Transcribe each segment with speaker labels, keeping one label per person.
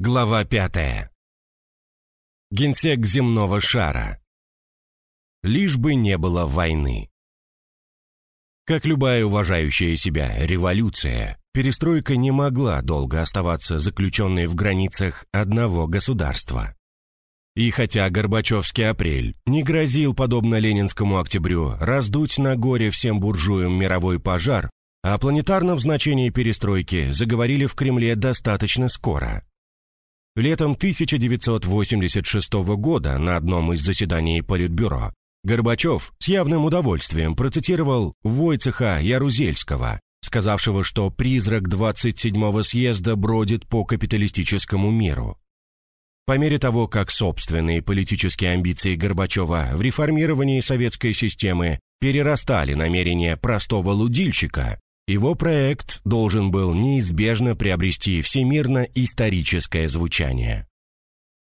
Speaker 1: Глава пятая. Генсек земного шара. Лишь бы не было войны. Как любая уважающая себя революция, перестройка не могла долго оставаться заключенной в границах одного государства. И хотя Горбачевский апрель не грозил, подобно ленинскому октябрю, раздуть на горе всем буржуям мировой пожар, о планетарном значении перестройки заговорили в Кремле достаточно скоро – Летом 1986 года на одном из заседаний Политбюро Горбачев с явным удовольствием процитировал Войцеха Ярузельского, сказавшего, что призрак 27-го съезда бродит по капиталистическому миру. По мере того, как собственные политические амбиции Горбачева в реформировании советской системы перерастали намерения простого лудильщика, его проект должен был неизбежно приобрести всемирно-историческое звучание.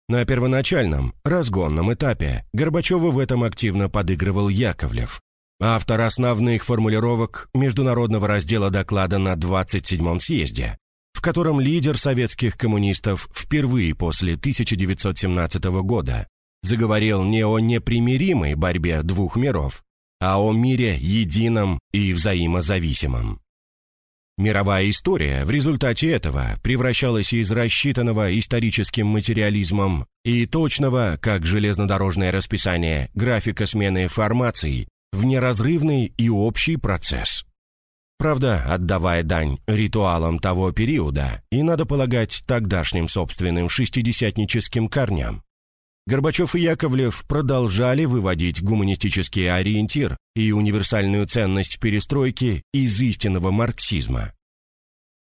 Speaker 1: На первоначальном, разгонном этапе Горбачеву в этом активно подыгрывал Яковлев, автор основных формулировок международного раздела доклада на 27-м съезде, в котором лидер советских коммунистов впервые после 1917 года заговорил не о непримиримой борьбе двух миров, а о мире едином и взаимозависимом. Мировая история в результате этого превращалась из рассчитанного историческим материализмом и точного, как железнодорожное расписание, графика смены формаций в неразрывный и общий процесс. Правда, отдавая дань ритуалам того периода, и, надо полагать, тогдашним собственным шестидесятническим корням, Горбачев и Яковлев продолжали выводить гуманистический ориентир и универсальную ценность перестройки из истинного марксизма.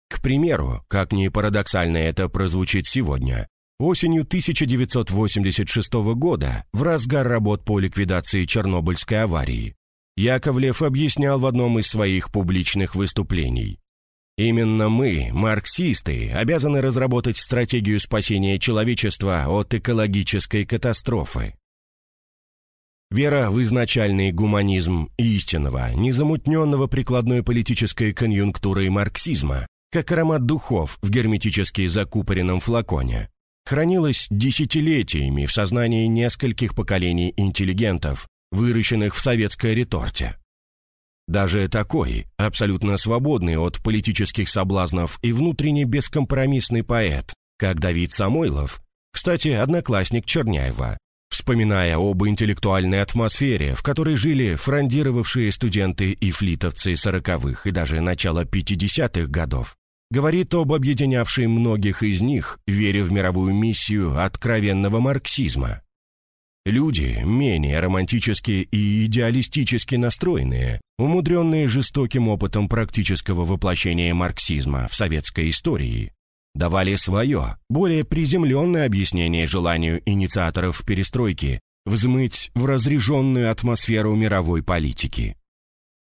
Speaker 1: К примеру, как ни парадоксально это прозвучит сегодня, осенью 1986 года, в разгар работ по ликвидации Чернобыльской аварии, Яковлев объяснял в одном из своих публичных выступлений. Именно мы, марксисты, обязаны разработать стратегию спасения человечества от экологической катастрофы. Вера в изначальный гуманизм истинного, незамутненного прикладной политической конъюнктурой марксизма, как аромат духов в герметически закупоренном флаконе, хранилась десятилетиями в сознании нескольких поколений интеллигентов, выращенных в советской реторте. Даже такой, абсолютно свободный от политических соблазнов и внутренне бескомпромиссный поэт, как Давид Самойлов, кстати, одноклассник Черняева, вспоминая об интеллектуальной атмосфере, в которой жили фрондировавшие студенты и флитовцы сороковых и даже начала 50-х годов, говорит об объединявшей многих из них вере в мировую миссию откровенного марксизма. Люди, менее романтически и идеалистически настроенные, умудренные жестоким опытом практического воплощения марксизма в советской истории, давали свое, более приземленное объяснение желанию инициаторов перестройки взмыть в разреженную атмосферу мировой политики.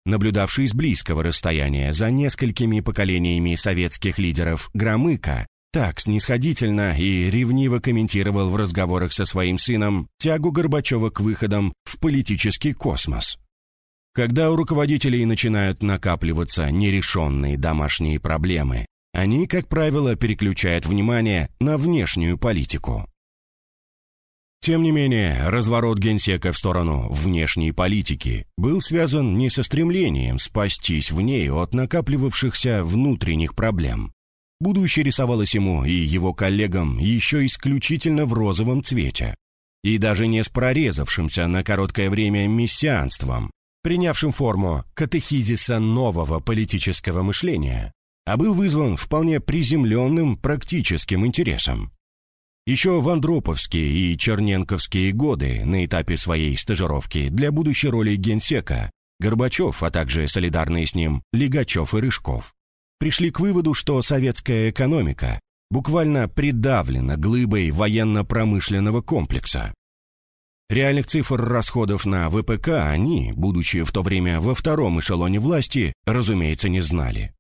Speaker 1: Наблюдавший с близкого расстояния за несколькими поколениями советских лидеров Громыко так снисходительно и ревниво комментировал в разговорах со своим сыном тягу Горбачева к выходам в политический космос. Когда у руководителей начинают накапливаться нерешенные домашние проблемы, они, как правило, переключают внимание на внешнюю политику. Тем не менее, разворот генсека в сторону внешней политики был связан не со стремлением спастись в ней от накапливавшихся внутренних проблем. Будущее рисовалось ему и его коллегам еще исключительно в розовом цвете. И даже не с прорезавшимся на короткое время мессианством, принявшим форму катехизиса нового политического мышления, а был вызван вполне приземленным практическим интересом. Еще в Андроповские и Черненковские годы на этапе своей стажировки для будущей роли генсека Горбачев, а также солидарные с ним Лигачев и Рыжков, пришли к выводу, что советская экономика буквально придавлена глыбой военно-промышленного комплекса. Реальных цифр расходов на ВПК они, будучи в то время во втором эшелоне власти, разумеется, не знали.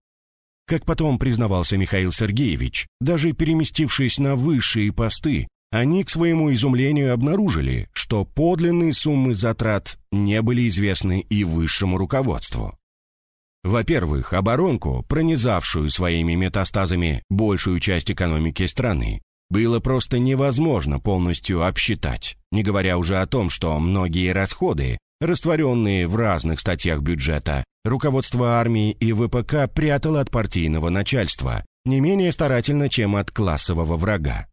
Speaker 1: Как потом признавался Михаил Сергеевич, даже переместившись на высшие посты, они, к своему изумлению, обнаружили, что подлинные суммы затрат не были известны и высшему руководству. Во-первых, оборонку, пронизавшую своими метастазами большую часть экономики страны, было просто невозможно полностью обсчитать, не говоря уже о том, что многие расходы, растворенные в разных статьях бюджета, руководство армии и ВПК прятало от партийного начальства, не менее старательно, чем от классового врага.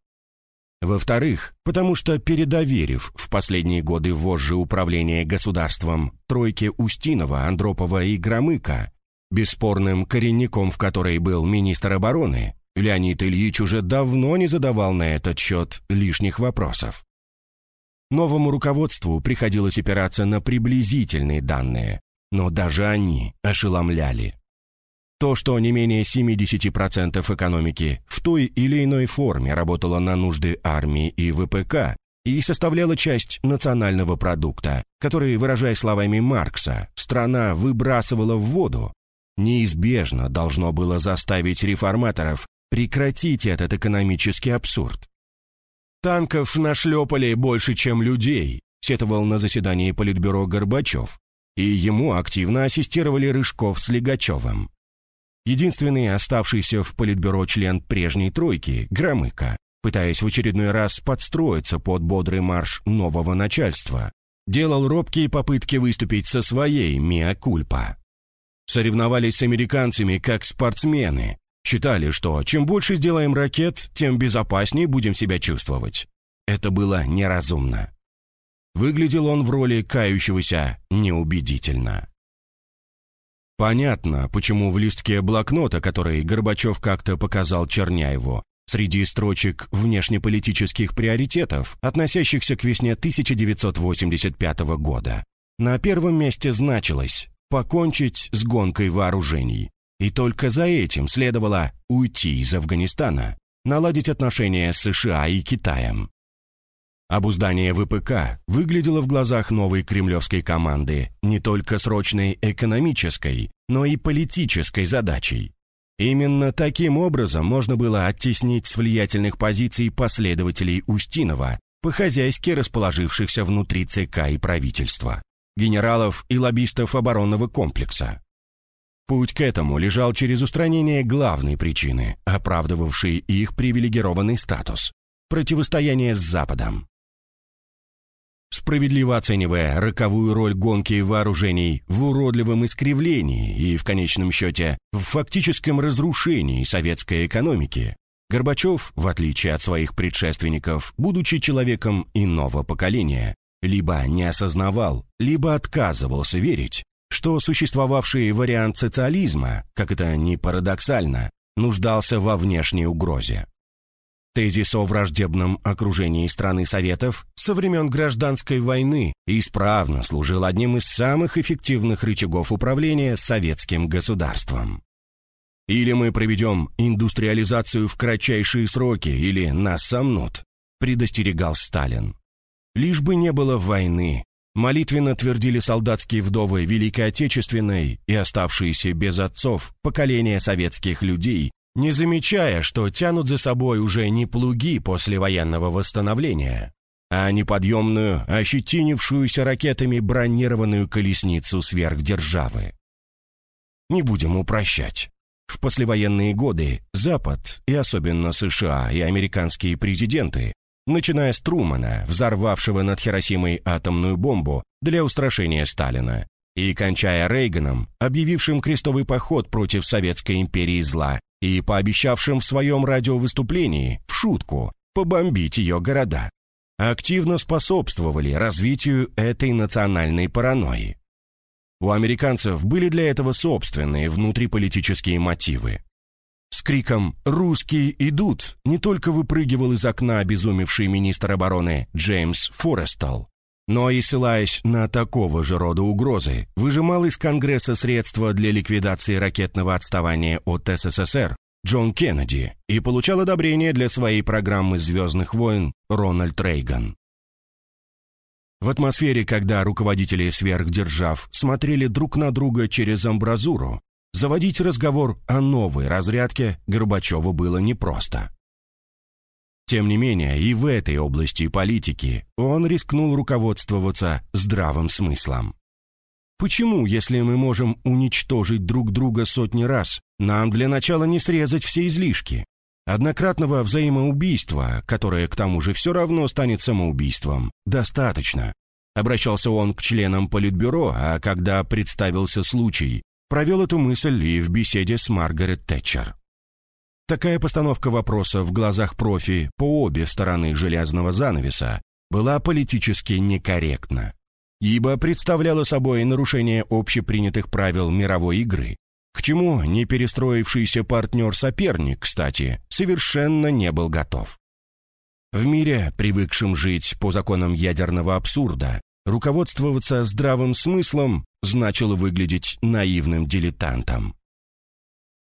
Speaker 1: Во-вторых, потому что передоверив в последние годы вожжи управления государством тройке Устинова, Андропова и Громыка, бесспорным коренником в которой был министр обороны, Леонид Ильич уже давно не задавал на этот счет лишних вопросов. Новому руководству приходилось опираться на приблизительные данные, но даже они ошеломляли. То, что не менее 70% экономики в той или иной форме работало на нужды армии и ВПК и составляла часть национального продукта, который, выражаясь словами Маркса, страна выбрасывала в воду, неизбежно должно было заставить реформаторов прекратить этот экономический абсурд. «Танков нашлепали больше, чем людей», сетовал на заседании Политбюро Горбачев, и ему активно ассистировали Рыжков с Легачевым. Единственный оставшийся в Политбюро член прежней тройки, Громыко, пытаясь в очередной раз подстроиться под бодрый марш нового начальства, делал робкие попытки выступить со своей миа-кульпа. Соревновались с американцами как спортсмены, считали, что чем больше сделаем ракет, тем безопаснее будем себя чувствовать. Это было неразумно. Выглядел он в роли кающегося неубедительно. Понятно, почему в листке блокнота, который Горбачев как-то показал Черняеву, среди строчек внешнеполитических приоритетов, относящихся к весне 1985 года, на первом месте значилось «покончить с гонкой вооружений». И только за этим следовало уйти из Афганистана, наладить отношения с США и Китаем. Обуздание ВПК выглядело в глазах новой кремлевской команды не только срочной экономической, но и политической задачей. Именно таким образом можно было оттеснить с влиятельных позиций последователей Устинова, по-хозяйски расположившихся внутри ЦК и правительства, генералов и лоббистов оборонного комплекса. Путь к этому лежал через устранение главной причины, оправдывавшей их привилегированный статус – противостояние с Западом. Справедливо оценивая роковую роль гонки вооружений в уродливом искривлении и, в конечном счете, в фактическом разрушении советской экономики, Горбачев, в отличие от своих предшественников, будучи человеком иного поколения, либо не осознавал, либо отказывался верить, что существовавший вариант социализма, как это ни парадоксально, нуждался во внешней угрозе. Тезис о враждебном окружении страны Советов со времен гражданской войны исправно служил одним из самых эффективных рычагов управления советским государством. Или мы проведем индустриализацию в кратчайшие сроки, или нас сомнут, предостерегал Сталин. Лишь бы не было войны, молитвенно твердили солдатские вдовы Великой Отечественной и оставшиеся без отцов поколения советских людей, не замечая, что тянут за собой уже не плуги после военного восстановления, а неподъемную, ощетинившуюся ракетами бронированную колесницу сверхдержавы. Не будем упрощать. В послевоенные годы Запад, и особенно США и американские президенты, начиная с Трумана, взорвавшего над Хиросимой атомную бомбу для устрашения Сталина, и кончая Рейганом, объявившим крестовый поход против Советской империи зла и пообещавшим в своем радиовыступлении, в шутку, побомбить ее города, активно способствовали развитию этой национальной паранойи. У американцев были для этого собственные внутриполитические мотивы. С криком «Русские идут!» не только выпрыгивал из окна обезумевший министр обороны Джеймс Форестал, но и, ссылаясь на такого же рода угрозы, выжимал из Конгресса средства для ликвидации ракетного отставания от СССР Джон Кеннеди и получал одобрение для своей программы «Звездных войн» Рональд Рейган. В атмосфере, когда руководители сверхдержав смотрели друг на друга через амбразуру, заводить разговор о новой разрядке Горбачеву было непросто. Тем не менее, и в этой области политики он рискнул руководствоваться здравым смыслом. Почему, если мы можем уничтожить друг друга сотни раз, нам для начала не срезать все излишки? Однократного взаимоубийства, которое к тому же все равно станет самоубийством, достаточно. Обращался он к членам Политбюро, а когда представился случай, провел эту мысль и в беседе с Маргарет Тэтчер. Такая постановка вопроса в глазах профи по обе стороны железного занавеса была политически некорректна, ибо представляла собой нарушение общепринятых правил мировой игры, к чему неперестроившийся партнер-соперник, кстати, совершенно не был готов. В мире, привыкшем жить по законам ядерного абсурда, руководствоваться здравым смыслом значило выглядеть наивным дилетантом.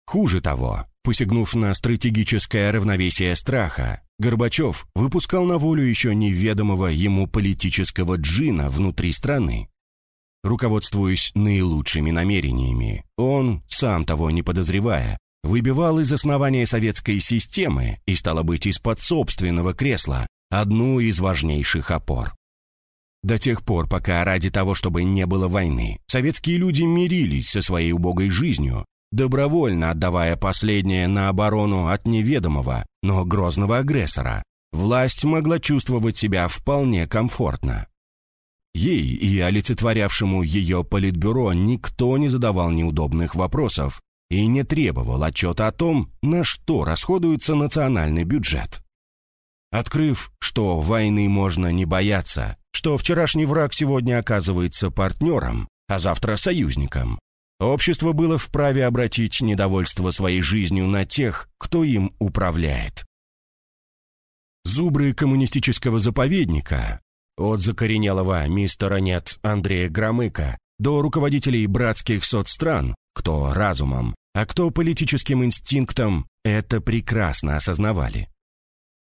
Speaker 1: Хуже того, посягнув на стратегическое равновесие страха, Горбачев выпускал на волю еще неведомого ему политического джина внутри страны. Руководствуясь наилучшими намерениями, он, сам того не подозревая, выбивал из основания советской системы и, стало быть, из-под собственного кресла одну из важнейших опор. До тех пор, пока ради того, чтобы не было войны, советские люди мирились со своей убогой жизнью, добровольно отдавая последнее на оборону от неведомого, но грозного агрессора, власть могла чувствовать себя вполне комфортно. Ей и олицетворявшему ее политбюро никто не задавал неудобных вопросов и не требовал отчета о том, на что расходуется национальный бюджет. Открыв, что войны можно не бояться, что вчерашний враг сегодня оказывается партнером, а завтра союзником, общество было вправе обратить недовольство своей жизнью на тех, кто им управляет. Зубры коммунистического заповедника, от закоренелого мистера нет Андрея Громыка до руководителей братских соцстран, кто разумом, а кто политическим инстинктом, это прекрасно осознавали.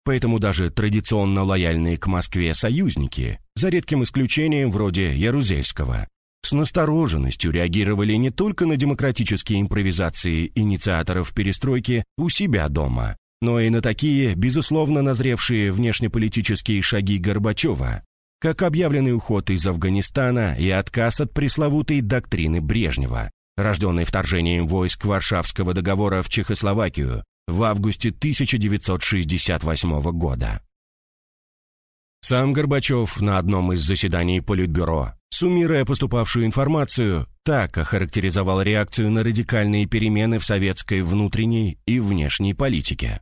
Speaker 1: Поэтому даже традиционно лояльные к Москве союзники, за редким исключением вроде Ярузельского, с настороженностью реагировали не только на демократические импровизации инициаторов перестройки у себя дома, но и на такие, безусловно, назревшие внешнеполитические шаги Горбачева, как объявленный уход из Афганистана и отказ от пресловутой доктрины Брежнева, рожденной вторжением войск Варшавского договора в Чехословакию в августе 1968 года. Сам Горбачев на одном из заседаний Политбюро, суммируя поступавшую информацию, так охарактеризовал реакцию на радикальные перемены в советской внутренней и внешней политике.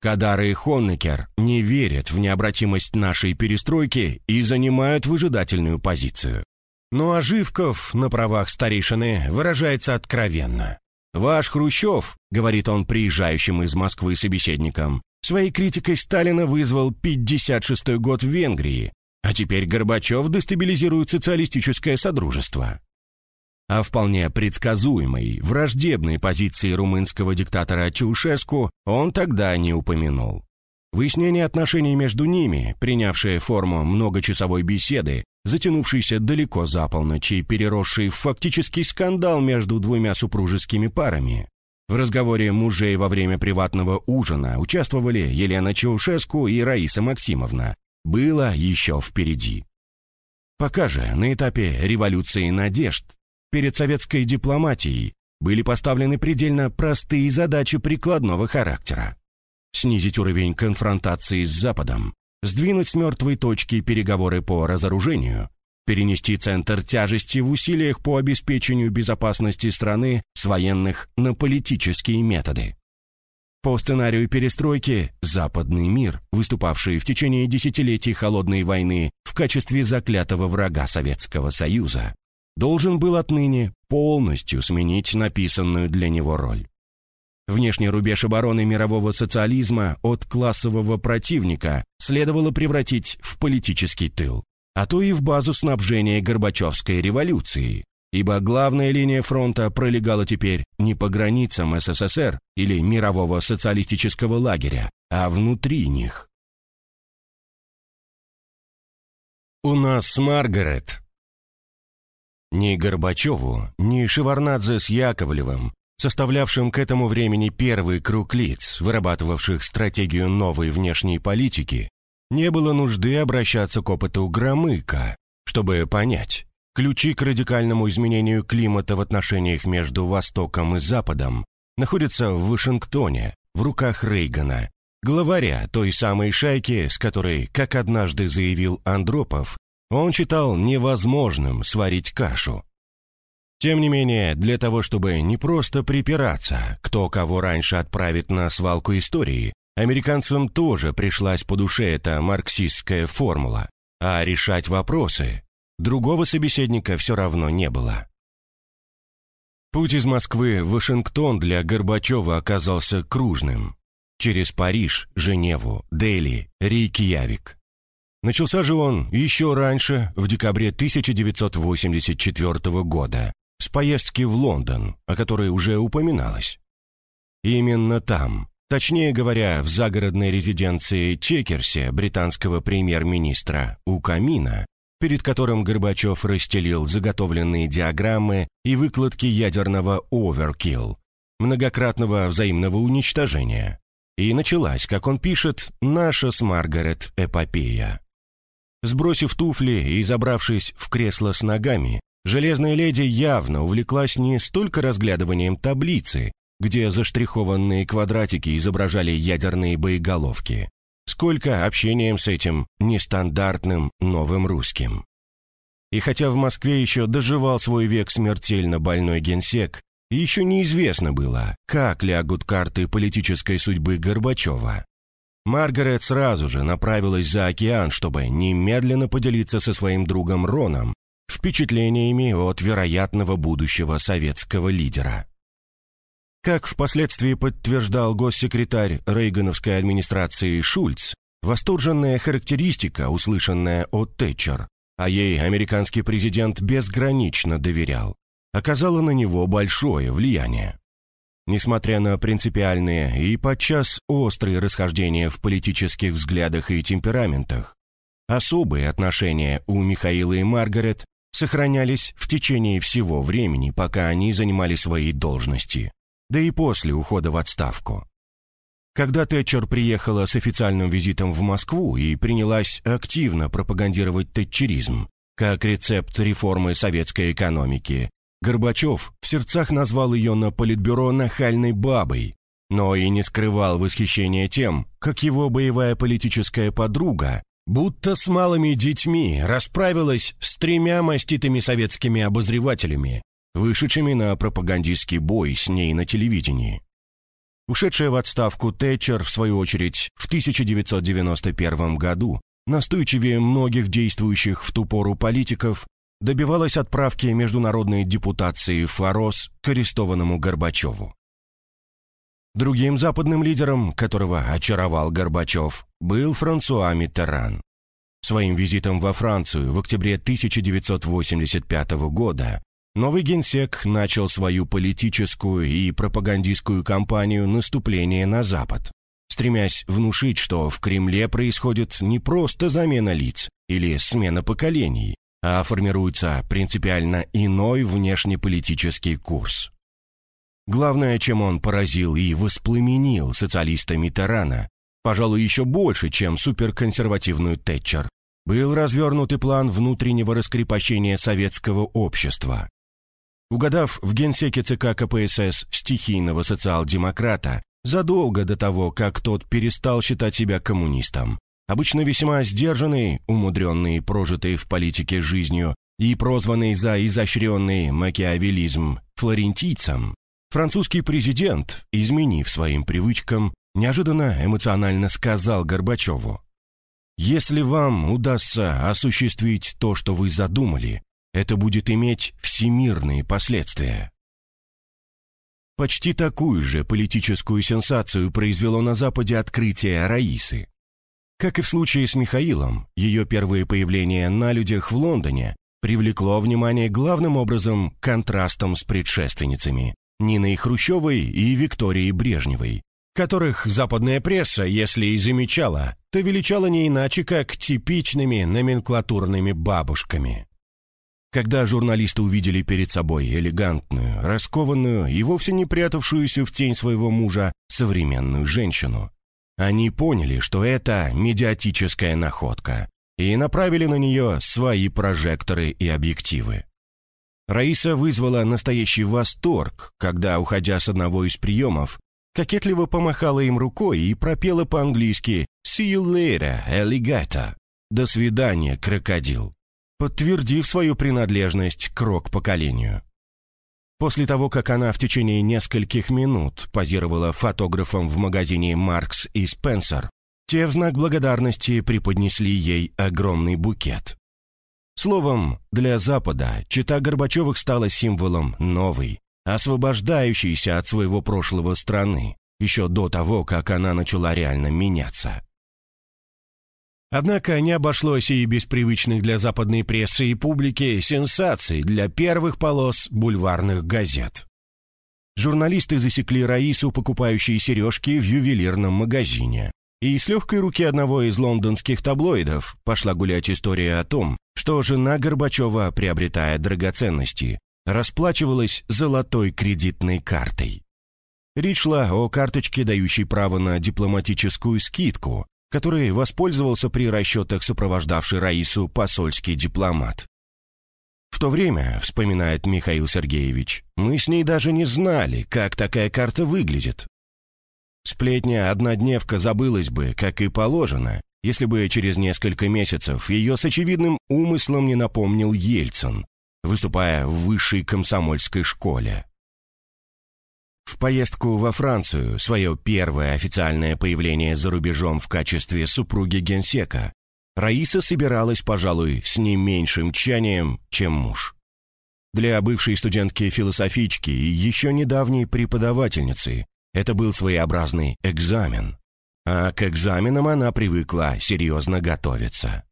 Speaker 1: Кадар и Хоннекер не верят в необратимость нашей перестройки и занимают выжидательную позицию. Ну а Живков на правах старейшины выражается откровенно. «Ваш Хрущев», — говорит он приезжающим из Москвы собеседникам, своей критикой Сталина вызвал 56-й год в Венгрии, а теперь Горбачев дестабилизирует социалистическое содружество о вполне предсказуемой, враждебной позиции румынского диктатора Чаушеску он тогда не упомянул. Выяснение отношений между ними, принявшее форму многочасовой беседы, затянувшейся далеко за полночь и переросшей в фактический скандал между двумя супружескими парами. В разговоре мужей во время приватного ужина участвовали Елена Чаушеску и Раиса Максимовна. Было еще впереди. Пока же на этапе революции надежд перед советской дипломатией были поставлены предельно простые задачи прикладного характера. Снизить уровень конфронтации с Западом, сдвинуть с мертвой точки переговоры по разоружению, перенести центр тяжести в усилиях по обеспечению безопасности страны с военных на политические методы. По сценарию перестройки западный мир, выступавший в течение десятилетий холодной войны в качестве заклятого врага Советского Союза, должен был отныне полностью сменить написанную для него роль. Внешний рубеж обороны мирового социализма от классового противника следовало превратить в политический тыл, а то и в базу снабжения Горбачевской революции, ибо главная линия фронта пролегала теперь не по границам СССР или мирового социалистического лагеря, а внутри них. У нас Маргарет ни Горбачеву, ни Шеварнадзе с Яковлевым, составлявшим к этому времени первый круг лиц, вырабатывавших стратегию новой внешней политики, не было нужды обращаться к опыту Громыка, чтобы понять, ключи к радикальному изменению климата в отношениях между Востоком и Западом находятся в Вашингтоне, в руках Рейгана, главаря той самой шайки, с которой, как однажды заявил Андропов, он считал невозможным сварить кашу. Тем не менее, для того, чтобы не просто припираться, кто кого раньше отправит на свалку истории, американцам тоже пришлась по душе эта марксистская формула, а решать вопросы другого собеседника все равно не было. Путь из Москвы в Вашингтон для Горбачева оказался кружным. Через Париж, Женеву, Дели, Рейкьявик. Начался же он еще раньше, в декабре 1984 года, с поездки в Лондон, о которой уже упоминалось. Именно там, точнее говоря, в загородной резиденции Чекерсе британского премьер-министра у камина, перед которым Горбачев расстелил заготовленные диаграммы и выкладки ядерного оверкилл, многократного взаимного уничтожения. И началась, как он пишет, наша с Маргарет эпопея. Сбросив туфли и забравшись в кресло с ногами, железная леди явно увлеклась не столько разглядыванием таблицы, где заштрихованные квадратики изображали ядерные боеголовки, сколько общением с этим нестандартным новым русским. И хотя в Москве еще доживал свой век смертельно больной генсек, еще неизвестно было, как лягут карты политической судьбы Горбачева. Маргарет сразу же направилась за океан, чтобы немедленно поделиться со своим другом Роном впечатлениями от вероятного будущего советского лидера. Как впоследствии подтверждал госсекретарь Рейгановской администрации Шульц, восторженная характеристика, услышанная от Тэтчер, а ей американский президент безгранично доверял, оказала на него большое влияние. Несмотря на принципиальные и подчас острые расхождения в политических взглядах и темпераментах, особые отношения у Михаила и Маргарет сохранялись в течение всего времени, пока они занимали свои должности, да и после ухода в отставку. Когда Тэтчер приехала с официальным визитом в Москву и принялась активно пропагандировать тэтчеризм как рецепт реформы советской экономики, Горбачев в сердцах назвал ее на политбюро нахальной бабой, но и не скрывал восхищения тем, как его боевая политическая подруга будто с малыми детьми расправилась с тремя маститыми советскими обозревателями, вышедшими на пропагандистский бой с ней на телевидении. Ушедшая в отставку Тэтчер, в свою очередь, в 1991 году, настойчивее многих действующих в ту пору политиков, добивалась отправки международной депутации ФАРОС к арестованному Горбачеву. Другим западным лидером, которого очаровал Горбачев, был Франсуа Миттеран. Своим визитом во Францию в октябре 1985 года новый генсек начал свою политическую и пропагандистскую кампанию наступления на Запад, стремясь внушить, что в Кремле происходит не просто замена лиц или смена поколений, а формируется принципиально иной внешнеполитический курс. Главное, чем он поразил и воспламенил социалиста Митерана, пожалуй, еще больше, чем суперконсервативную Тэтчер, был развернутый план внутреннего раскрепощения советского общества. Угадав в генсеке ЦК КПСС стихийного социал-демократа задолго до того, как тот перестал считать себя коммунистом, обычно весьма сдержанный, умудренный, прожитый в политике жизнью и прозванный за изощренный макиавелизм флорентийцем, французский президент, изменив своим привычкам, неожиданно эмоционально сказал Горбачеву, «Если вам удастся осуществить то, что вы задумали, это будет иметь всемирные последствия». Почти такую же политическую сенсацию произвело на Западе открытие Раисы. Как и в случае с Михаилом, ее первое появление на людях в Лондоне привлекло внимание главным образом контрастом с предшественницами Ниной Хрущевой и Викторией Брежневой, которых западная пресса, если и замечала, то величала не иначе, как типичными номенклатурными бабушками. Когда журналисты увидели перед собой элегантную, раскованную и вовсе не прятавшуюся в тень своего мужа современную женщину, они поняли, что это медиатическая находка, и направили на нее свои прожекторы и объективы. Раиса вызвала настоящий восторг, когда, уходя с одного из приемов, кокетливо помахала им рукой и пропела по-английски «See you later, alligator» — «До свидания, крокодил», подтвердив свою принадлежность к рок-поколению. После того, как она в течение нескольких минут позировала фотографом в магазине «Маркс и Спенсер», те в знак благодарности преподнесли ей огромный букет. Словом, для Запада чита Горбачевых стала символом новой, освобождающейся от своего прошлого страны, еще до того, как она начала реально меняться. Однако не обошлось и без привычных для западной прессы и публики сенсаций для первых полос бульварных газет. Журналисты засекли Раису, покупающей сережки в ювелирном магазине. И с легкой руки одного из лондонских таблоидов пошла гулять история о том, что жена Горбачева, приобретая драгоценности, расплачивалась золотой кредитной картой. Речь шла о карточке, дающей право на дипломатическую скидку, которой воспользовался при расчетах сопровождавший Раису посольский дипломат. В то время, вспоминает Михаил Сергеевич, мы с ней даже не знали, как такая карта выглядит. Сплетня «однодневка» забылась бы, как и положено, если бы через несколько месяцев ее с очевидным умыслом не напомнил Ельцин, выступая в высшей комсомольской школе. В поездку во Францию, свое первое официальное появление за рубежом в качестве супруги генсека, Раиса собиралась, пожалуй, с не меньшим тчанием, чем муж. Для бывшей студентки-философички и еще недавней преподавательницы это был своеобразный экзамен. А к экзаменам она привыкла серьезно готовиться.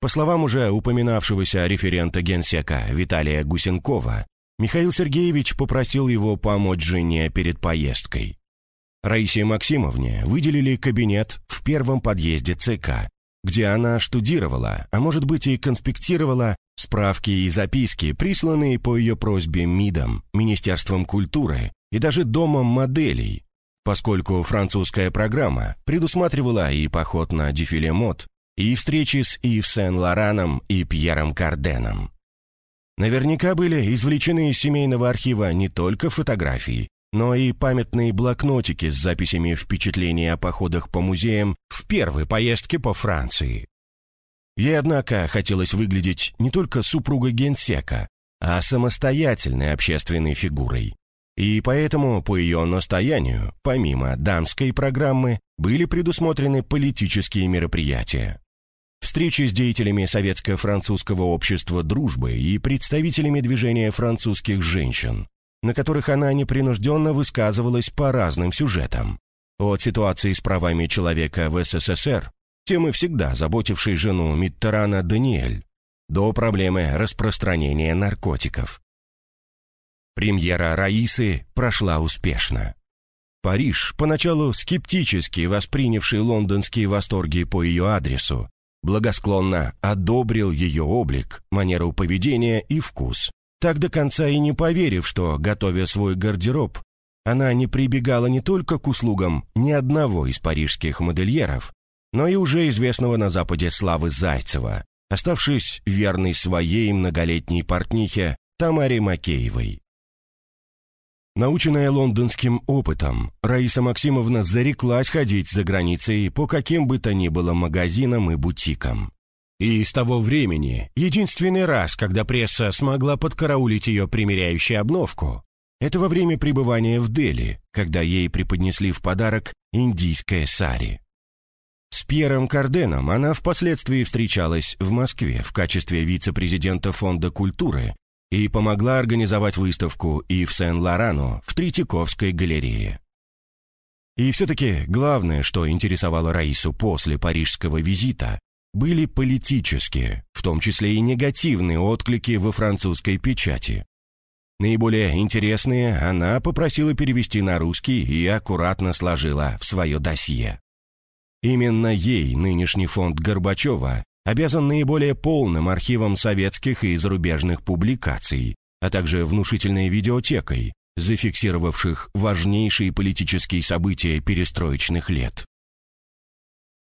Speaker 1: По словам уже упоминавшегося референта генсека Виталия Гусенкова, Михаил Сергеевич попросил его помочь жене перед поездкой. Раисе Максимовне выделили кабинет в первом подъезде ЦК, где она штудировала, а может быть и конспектировала справки и записки, присланные по ее просьбе МИДом, Министерством культуры и даже домом моделей, поскольку французская программа предусматривала и поход на дефиле мод, и встречи с Ив Сен-Лораном и Пьером Карденом. Наверняка были извлечены из семейного архива не только фотографии, но и памятные блокнотики с записями впечатлений о походах по музеям в первой поездке по Франции. Ей, однако, хотелось выглядеть не только супругой генсека, а самостоятельной общественной фигурой. И поэтому, по ее настоянию, помимо дамской программы, были предусмотрены политические мероприятия. Встречи с деятелями Советско-французского общества дружбы и представителями движения французских женщин, на которых она непринужденно высказывалась по разным сюжетам. От ситуации с правами человека в СССР, темы всегда заботившей жену Миттерана Даниэль, до проблемы распространения наркотиков. Премьера Раисы прошла успешно. Париж, поначалу скептически воспринявший лондонские восторги по ее адресу, благосклонно одобрил ее облик, манеру поведения и вкус, так до конца и не поверив, что, готовя свой гардероб, она не прибегала не только к услугам ни одного из парижских модельеров, но и уже известного на Западе Славы Зайцева, оставшись верной своей многолетней портнихе Тамаре Макеевой. Наученная лондонским опытом, Раиса Максимовна зареклась ходить за границей по каким бы то ни было магазинам и бутикам. И с того времени, единственный раз, когда пресса смогла подкараулить ее примеряющей обновку, это во время пребывания в Дели, когда ей преподнесли в подарок индийское сари. С Пьером Карденом она впоследствии встречалась в Москве в качестве вице-президента Фонда культуры и помогла организовать выставку Ив Сен-Лорану в Третьяковской галерее. И все-таки главное, что интересовало Раису после парижского визита, были политические, в том числе и негативные отклики во французской печати. Наиболее интересные она попросила перевести на русский и аккуратно сложила в свое досье. Именно ей нынешний фонд Горбачева обязан наиболее полным архивом советских и зарубежных публикаций, а также внушительной видеотекой, зафиксировавших важнейшие политические события перестроечных лет.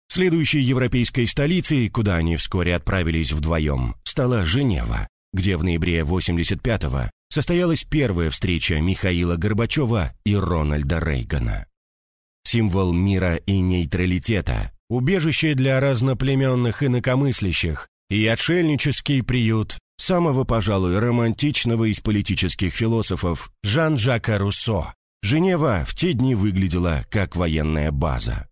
Speaker 1: Следующей европейской столицей, куда они вскоре отправились вдвоем, стала Женева, где в ноябре 85-го состоялась первая встреча Михаила Горбачева и Рональда Рейгана. Символ мира и нейтралитета, убежище для разноплеменных инакомыслящих и отшельнический приют самого, пожалуй, романтичного из политических философов Жан-Жака Руссо. Женева в те дни выглядела как военная база.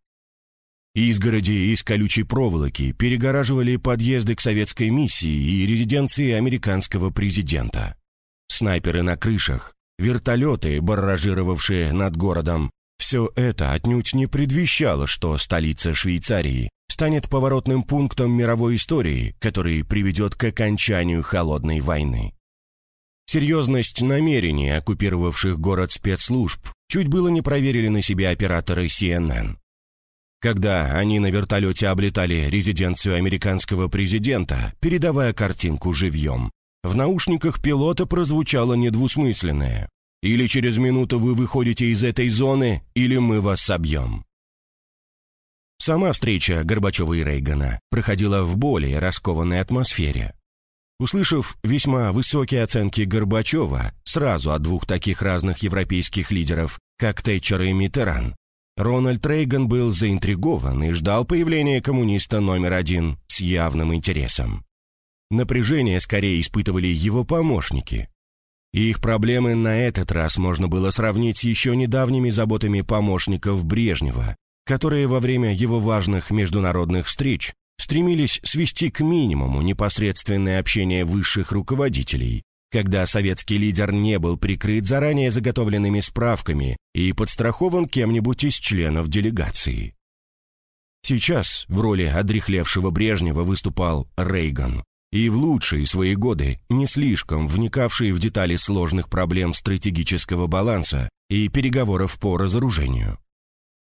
Speaker 1: Изгороди из колючей проволоки перегораживали подъезды к советской миссии и резиденции американского президента. Снайперы на крышах, вертолеты, барражировавшие над городом, все это отнюдь не предвещало, что столица Швейцарии станет поворотным пунктом мировой истории, который приведет к окончанию холодной войны. Серьезность намерений оккупировавших город спецслужб чуть было не проверили на себе операторы CNN. Когда они на вертолете облетали резиденцию американского президента, передавая картинку живьем, в наушниках пилота прозвучало недвусмысленное «Или через минуту вы выходите из этой зоны, или мы вас собьем». Сама встреча Горбачева и Рейгана проходила в более раскованной атмосфере. Услышав весьма высокие оценки Горбачева сразу от двух таких разных европейских лидеров, как Тэтчер и Митеран, Рональд Рейган был заинтригован и ждал появления коммуниста номер один с явным интересом. Напряжение скорее испытывали его помощники. Их проблемы на этот раз можно было сравнить с еще недавними заботами помощников Брежнева, которые во время его важных международных встреч стремились свести к минимуму непосредственное общение высших руководителей когда советский лидер не был прикрыт заранее заготовленными справками и подстрахован кем-нибудь из членов делегации. Сейчас в роли одрехлевшего Брежнева выступал Рейган, и в лучшие свои годы не слишком вникавший в детали сложных проблем стратегического баланса и переговоров по разоружению.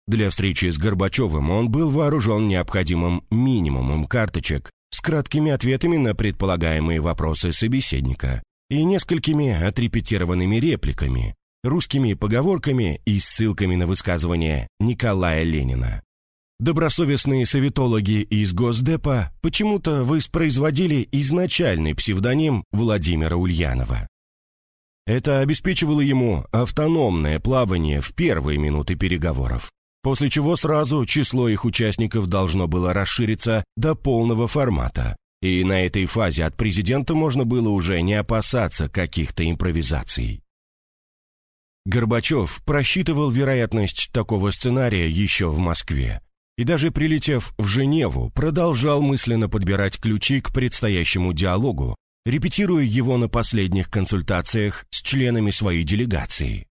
Speaker 1: Для встречи с Горбачевым он был вооружен необходимым минимумом карточек с краткими ответами на предполагаемые вопросы собеседника и несколькими отрепетированными репликами, русскими поговорками и ссылками на высказывания Николая Ленина. Добросовестные советологи из Госдепа почему-то воспроизводили изначальный псевдоним Владимира Ульянова. Это обеспечивало ему автономное плавание в первые минуты переговоров, после чего сразу число их участников должно было расшириться до полного формата, и на этой фазе от президента можно было уже не опасаться каких-то импровизаций. Горбачев просчитывал вероятность такого сценария еще в Москве и даже прилетев в Женеву, продолжал мысленно подбирать ключи к предстоящему диалогу, репетируя его на последних консультациях с членами своей делегации.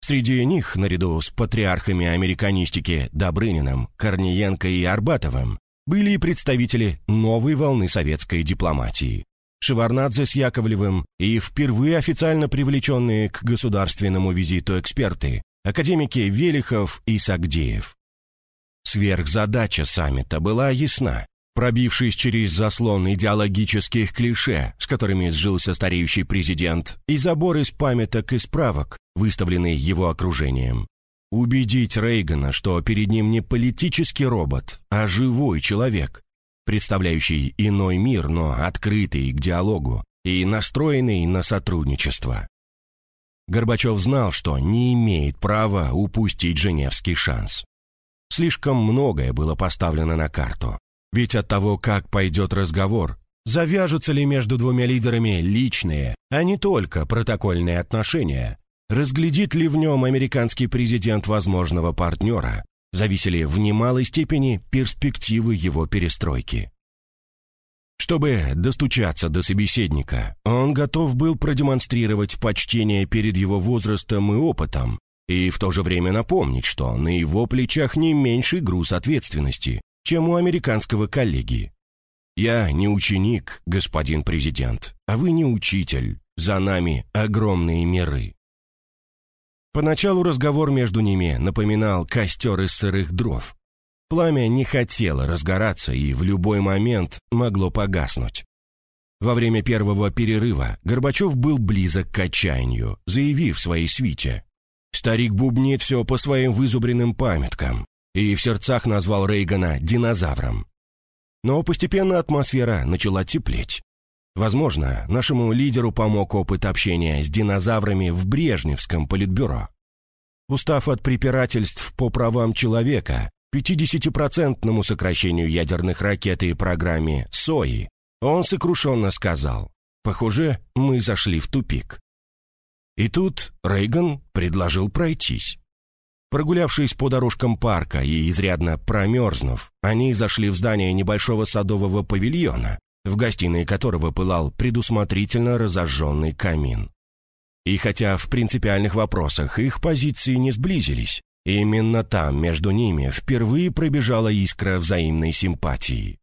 Speaker 1: Среди них, наряду с патриархами американистики Добрыниным, Корниенко и Арбатовым, были и представители новой волны советской дипломатии. Шеварнадзе с Яковлевым и впервые официально привлеченные к государственному визиту эксперты, академики Велихов и Сагдеев. Сверхзадача саммита была ясна. Пробившись через заслон идеологических клише, с которыми сжился стареющий президент, и забор из памяток и справок, выставленный его окружением, Убедить Рейгана, что перед ним не политический робот, а живой человек, представляющий иной мир, но открытый к диалогу и настроенный на сотрудничество. Горбачев знал, что не имеет права упустить женевский шанс. Слишком многое было поставлено на карту. Ведь от того, как пойдет разговор, завяжутся ли между двумя лидерами личные, а не только протокольные отношения, Разглядит ли в нем американский президент возможного партнера, зависели в немалой степени перспективы его перестройки. Чтобы достучаться до собеседника, он готов был продемонстрировать почтение перед его возрастом и опытом, и в то же время напомнить, что на его плечах не меньший груз ответственности, чем у американского коллеги. «Я не ученик, господин президент, а вы не учитель. За нами огромные миры». Поначалу разговор между ними напоминал костер из сырых дров. Пламя не хотело разгораться и в любой момент могло погаснуть. Во время первого перерыва Горбачев был близок к отчаянию, заявив своей свите. Старик бубнит все по своим вызубренным памяткам и в сердцах назвал Рейгана динозавром. Но постепенно атмосфера начала теплеть. Возможно, нашему лидеру помог опыт общения с динозаврами в Брежневском политбюро. Устав от препирательств по правам человека, 50-процентному сокращению ядерных ракет и программе СОИ, он сокрушенно сказал, «Похоже, мы зашли в тупик». И тут Рейган предложил пройтись. Прогулявшись по дорожкам парка и изрядно промерзнув, они зашли в здание небольшого садового павильона, в гостиной которого пылал предусмотрительно разожженный камин. И хотя в принципиальных вопросах их позиции не сблизились, именно там между ними впервые пробежала искра взаимной симпатии.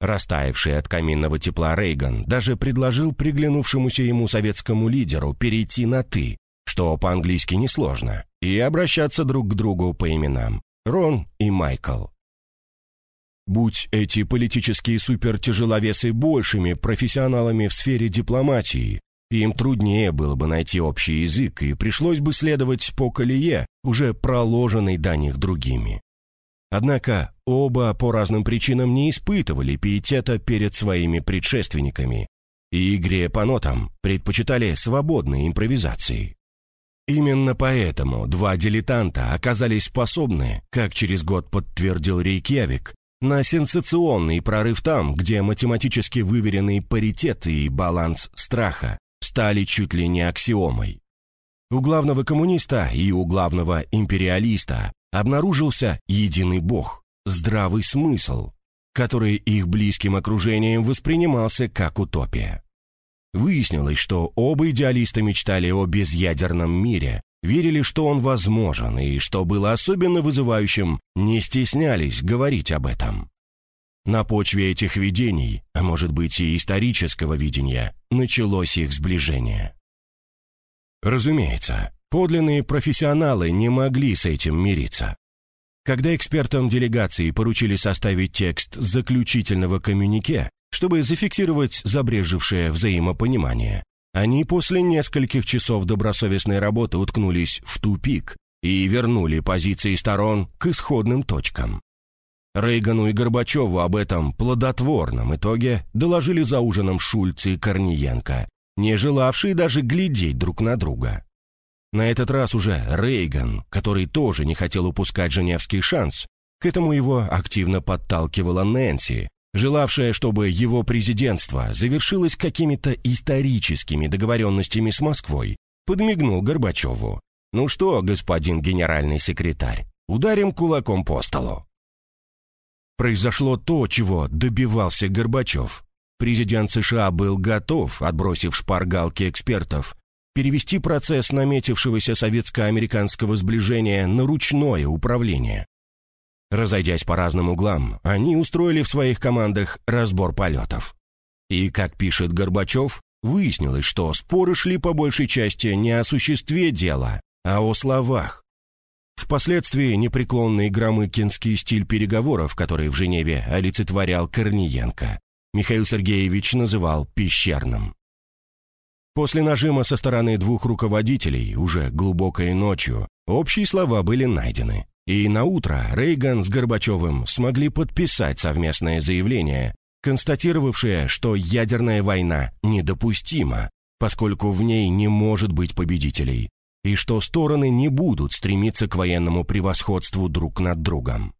Speaker 1: Растаявший от каминного тепла Рейган даже предложил приглянувшемуся ему советскому лидеру перейти на «ты», что по-английски несложно, и обращаться друг к другу по именам Рон и Майкл. Будь эти политические супертяжеловесы большими профессионалами в сфере дипломатии, им труднее было бы найти общий язык и пришлось бы следовать по колее, уже проложенной до них другими. Однако оба по разным причинам не испытывали пиетета перед своими предшественниками и игре по нотам предпочитали свободные импровизации. Именно поэтому два дилетанта оказались способны, как через год подтвердил Рейкьявик, на сенсационный прорыв там, где математически выверенный паритет и баланс страха стали чуть ли не аксиомой. У главного коммуниста и у главного империалиста обнаружился единый бог, здравый смысл, который их близким окружением воспринимался как утопия. Выяснилось, что оба идеалиста мечтали о безъядерном мире, верили, что он возможен, и, что было особенно вызывающим, не стеснялись говорить об этом. На почве этих видений, а может быть и исторического видения, началось их сближение. Разумеется, подлинные профессионалы не могли с этим мириться. Когда экспертам делегации поручили составить текст заключительного коммюнике, чтобы зафиксировать забрежевшее взаимопонимание, они после нескольких часов добросовестной работы уткнулись в тупик и вернули позиции сторон к исходным точкам. Рейгану и Горбачеву об этом плодотворном итоге доложили за ужином Шульц и Корниенко, не желавшие даже глядеть друг на друга. На этот раз уже Рейган, который тоже не хотел упускать женевский шанс, к этому его активно подталкивала Нэнси, желавшая, чтобы его президентство завершилось какими-то историческими договоренностями с Москвой, подмигнул Горбачеву. «Ну что, господин генеральный секретарь, ударим кулаком по столу». Произошло то, чего добивался Горбачев. Президент США был готов, отбросив шпаргалки экспертов, перевести процесс наметившегося советско-американского сближения на ручное управление. Разойдясь по разным углам, они устроили в своих командах разбор полетов. И, как пишет Горбачев, выяснилось, что споры шли по большей части не о существе дела, а о словах. Впоследствии непреклонный громыкинский стиль переговоров, который в Женеве олицетворял Корниенко, Михаил Сергеевич называл пещерным. После нажима со стороны двух руководителей, уже глубокой ночью, общие слова были найдены. И на утро Рейган с Горбачевым смогли подписать совместное заявление, констатировавшее, что ядерная война недопустима, поскольку в ней не может быть победителей, и что стороны не будут стремиться к военному превосходству друг над другом.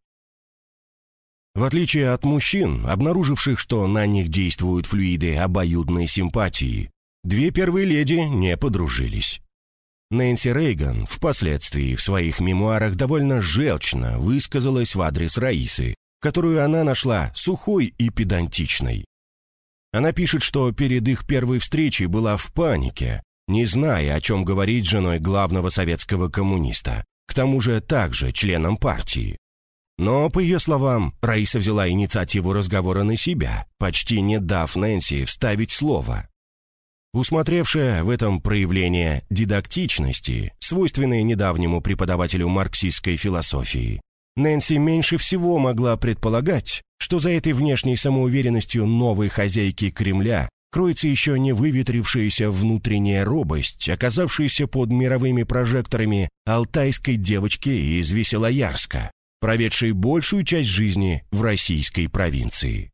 Speaker 1: В отличие от мужчин, обнаруживших, что на них действуют флюиды обоюдной симпатии, две первые леди не подружились. Нэнси Рейган впоследствии в своих мемуарах довольно желчно высказалась в адрес Раисы, которую она нашла сухой и педантичной. Она пишет, что перед их первой встречей была в панике, не зная, о чем говорить с женой главного советского коммуниста, к тому же также членом партии. Но, по ее словам, Раиса взяла инициативу разговора на себя, почти не дав Нэнси вставить слово. Усмотревшая в этом проявление дидактичности, свойственной недавнему преподавателю марксистской философии, Нэнси меньше всего могла предполагать, что за этой внешней самоуверенностью новой хозяйки Кремля кроется еще не выветрившаяся внутренняя робость, оказавшаяся под мировыми прожекторами алтайской девочки из Веселоярска, проведшей большую часть жизни в российской провинции.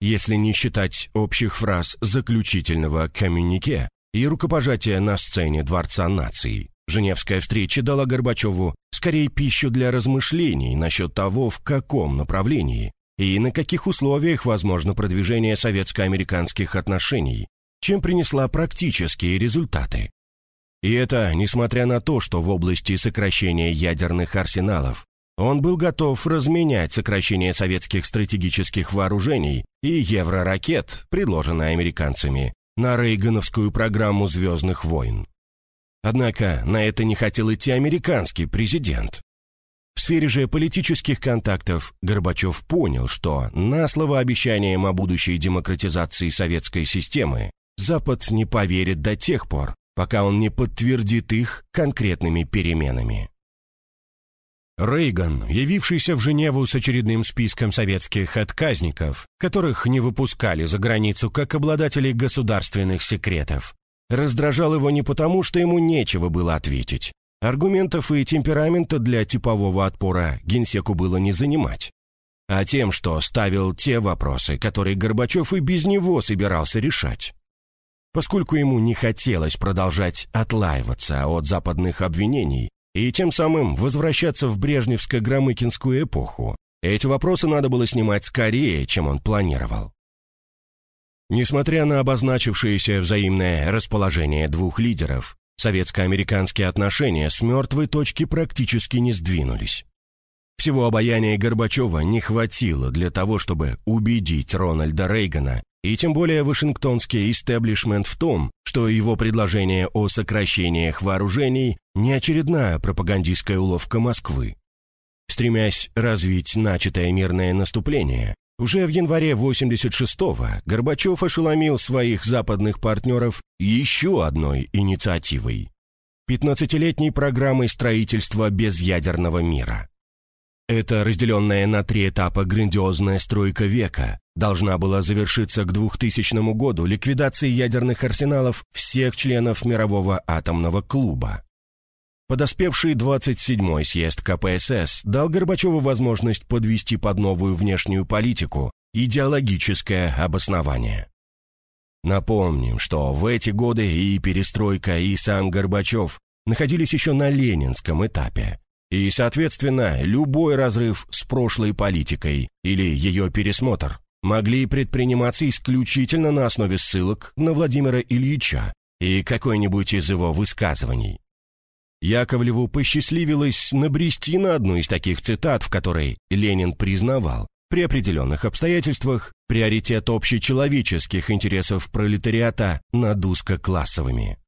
Speaker 1: Если не считать общих фраз заключительного коммюнике и рукопожатия на сцене Дворца наций. Женевская встреча дала Горбачеву скорее пищу для размышлений насчет того, в каком направлении и на каких условиях возможно продвижение советско-американских отношений, чем принесла практические результаты. И это несмотря на то, что в области сокращения ядерных арсеналов он был готов разменять сокращение советских стратегических вооружений и евроракет, предложенные американцами, на Рейгановскую программу «Звездных войн». Однако на это не хотел идти американский президент. В сфере же политических контактов Горбачев понял, что на слово обещаниям о будущей демократизации советской системы Запад не поверит до тех пор, пока он не подтвердит их конкретными переменами. Рейган, явившийся в Женеву с очередным списком советских отказников, которых не выпускали за границу как обладателей государственных секретов, раздражал его не потому, что ему нечего было ответить. Аргументов и темперамента для типового отпора генсеку было не занимать. А тем, что ставил те вопросы, которые Горбачев и без него собирался решать. Поскольку ему не хотелось продолжать отлаиваться от западных обвинений, и тем самым возвращаться в брежневско-громыкинскую эпоху. Эти вопросы надо было снимать скорее, чем он планировал. Несмотря на обозначившееся взаимное расположение двух лидеров, советско-американские отношения с мертвой точки практически не сдвинулись. Всего обаяния Горбачева не хватило для того, чтобы убедить Рональда Рейгана и тем более вашингтонский истеблишмент в том, что его предложение о сокращениях вооружений не очередная пропагандистская уловка Москвы. Стремясь развить начатое мирное наступление, уже в январе 86-го Горбачев ошеломил своих западных партнеров еще одной инициативой – 15-летней программой строительства безъядерного мира. Эта разделенная на три этапа грандиозная стройка века должна была завершиться к 2000 году ликвидацией ядерных арсеналов всех членов Мирового атомного клуба. Подоспевший 27-й съезд КПСС дал Горбачеву возможность подвести под новую внешнюю политику идеологическое обоснование. Напомним, что в эти годы и перестройка, и сам Горбачев находились еще на ленинском этапе. И, соответственно, любой разрыв с прошлой политикой или ее пересмотр могли предприниматься исключительно на основе ссылок на Владимира Ильича и какой-нибудь из его высказываний. Яковлеву посчастливилось набрести на одну из таких цитат, в которой Ленин признавал при определенных обстоятельствах приоритет общечеловеческих интересов пролетариата над узкоклассовыми.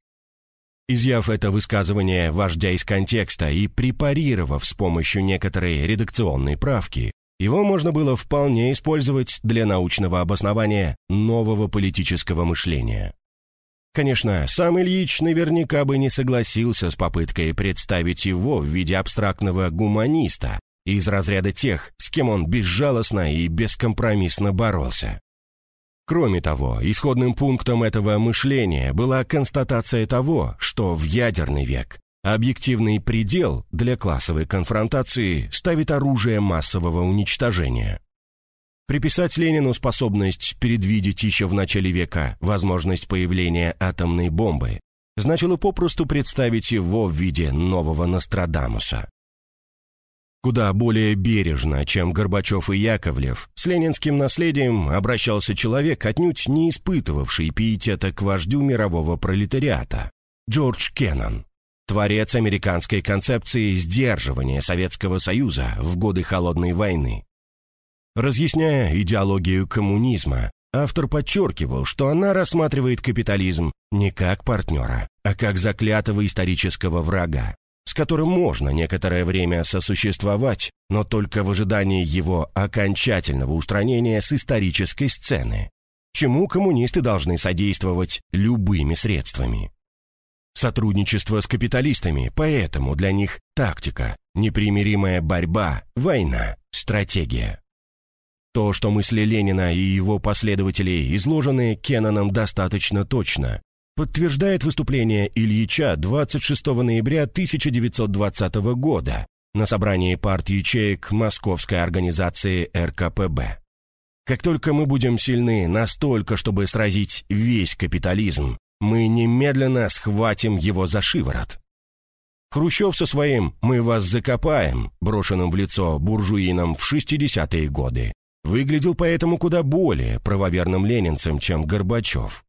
Speaker 1: Изъяв это высказывание вождя из контекста и препарировав с помощью некоторой редакционной правки, его можно было вполне использовать для научного обоснования нового политического мышления. Конечно, сам Ильич наверняка бы не согласился с попыткой представить его в виде абстрактного гуманиста из разряда тех, с кем он безжалостно и бескомпромиссно боролся. Кроме того, исходным пунктом этого мышления была констатация того, что в ядерный век Объективный предел для классовой конфронтации ставит оружие массового уничтожения. Приписать Ленину способность предвидеть еще в начале века возможность появления атомной бомбы значило попросту представить его в виде нового Нострадамуса. Куда более бережно, чем Горбачев и Яковлев, с ленинским наследием обращался человек, отнюдь не испытывавший пиетета к вождю мирового пролетариата, Джордж Кеннон творец американской концепции сдерживания Советского Союза в годы Холодной войны. Разъясняя идеологию коммунизма, автор подчеркивал, что она рассматривает капитализм не как партнера, а как заклятого исторического врага, с которым можно некоторое время сосуществовать, но только в ожидании его окончательного устранения с исторической сцены, чему коммунисты должны содействовать любыми средствами. Сотрудничество с капиталистами, поэтому для них тактика, непримиримая борьба, война, стратегия. То, что мысли Ленина и его последователей изложены Кенноном достаточно точно, подтверждает выступление Ильича 26 ноября 1920 года на собрании партии ячеек Московской организации РКПБ. Как только мы будем сильны настолько, чтобы сразить весь капитализм, мы немедленно схватим его за шиворот. Хрущев со своим «мы вас закопаем», брошенным в лицо буржуинам в 60-е годы, выглядел поэтому куда более правоверным ленинцем, чем Горбачев.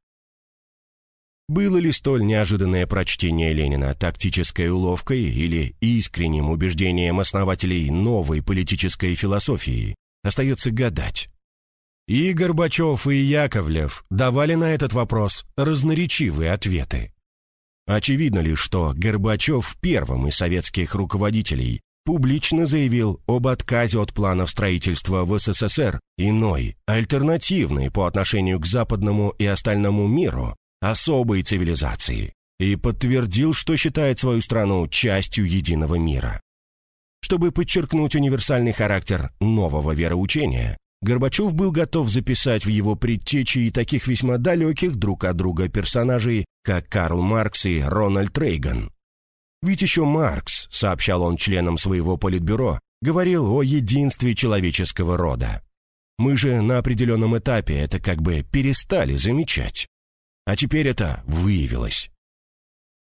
Speaker 1: Было ли столь неожиданное прочтение Ленина тактической уловкой или искренним убеждением основателей новой политической философии, остается гадать. И Горбачев, и Яковлев давали на этот вопрос разноречивые ответы. Очевидно ли, что Горбачев первым из советских руководителей публично заявил об отказе от планов строительства в СССР иной, альтернативной по отношению к западному и остальному миру, особой цивилизации, и подтвердил, что считает свою страну частью единого мира. Чтобы подчеркнуть универсальный характер нового вероучения, Горбачев был готов записать в его предтечи и таких весьма далеких друг от друга персонажей, как Карл Маркс и Рональд Рейган. Ведь еще Маркс, сообщал он членам своего политбюро, говорил о единстве человеческого рода. Мы же на определенном этапе это как бы перестали замечать. А теперь это выявилось.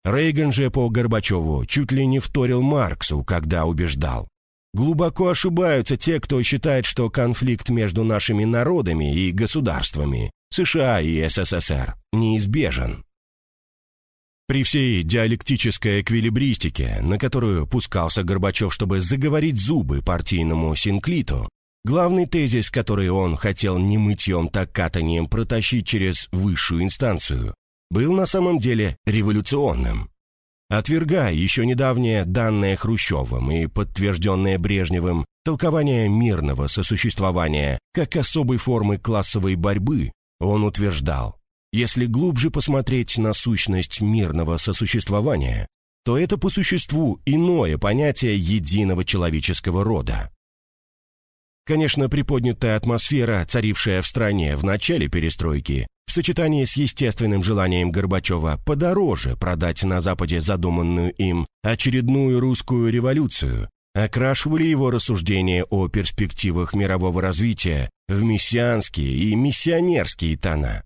Speaker 1: Рейган же по Горбачеву чуть ли не вторил Марксу, когда убеждал. Глубоко ошибаются те, кто считает, что конфликт между нашими народами и государствами, США и СССР, неизбежен. При всей диалектической эквилибристике, на которую пускался Горбачев, чтобы заговорить зубы партийному синклиту, главный тезис, который он хотел не мытьем, так катанием протащить через высшую инстанцию, был на самом деле революционным отвергая еще недавнее данное Хрущевым и подтвержденное Брежневым толкование мирного сосуществования как особой формы классовой борьбы, он утверждал, если глубже посмотреть на сущность мирного сосуществования, то это по существу иное понятие единого человеческого рода. Конечно, приподнятая атмосфера, царившая в стране в начале перестройки, в сочетании с естественным желанием Горбачева подороже продать на Западе задуманную им очередную русскую революцию, окрашивали его рассуждения о перспективах мирового развития в мессианские и миссионерские тона.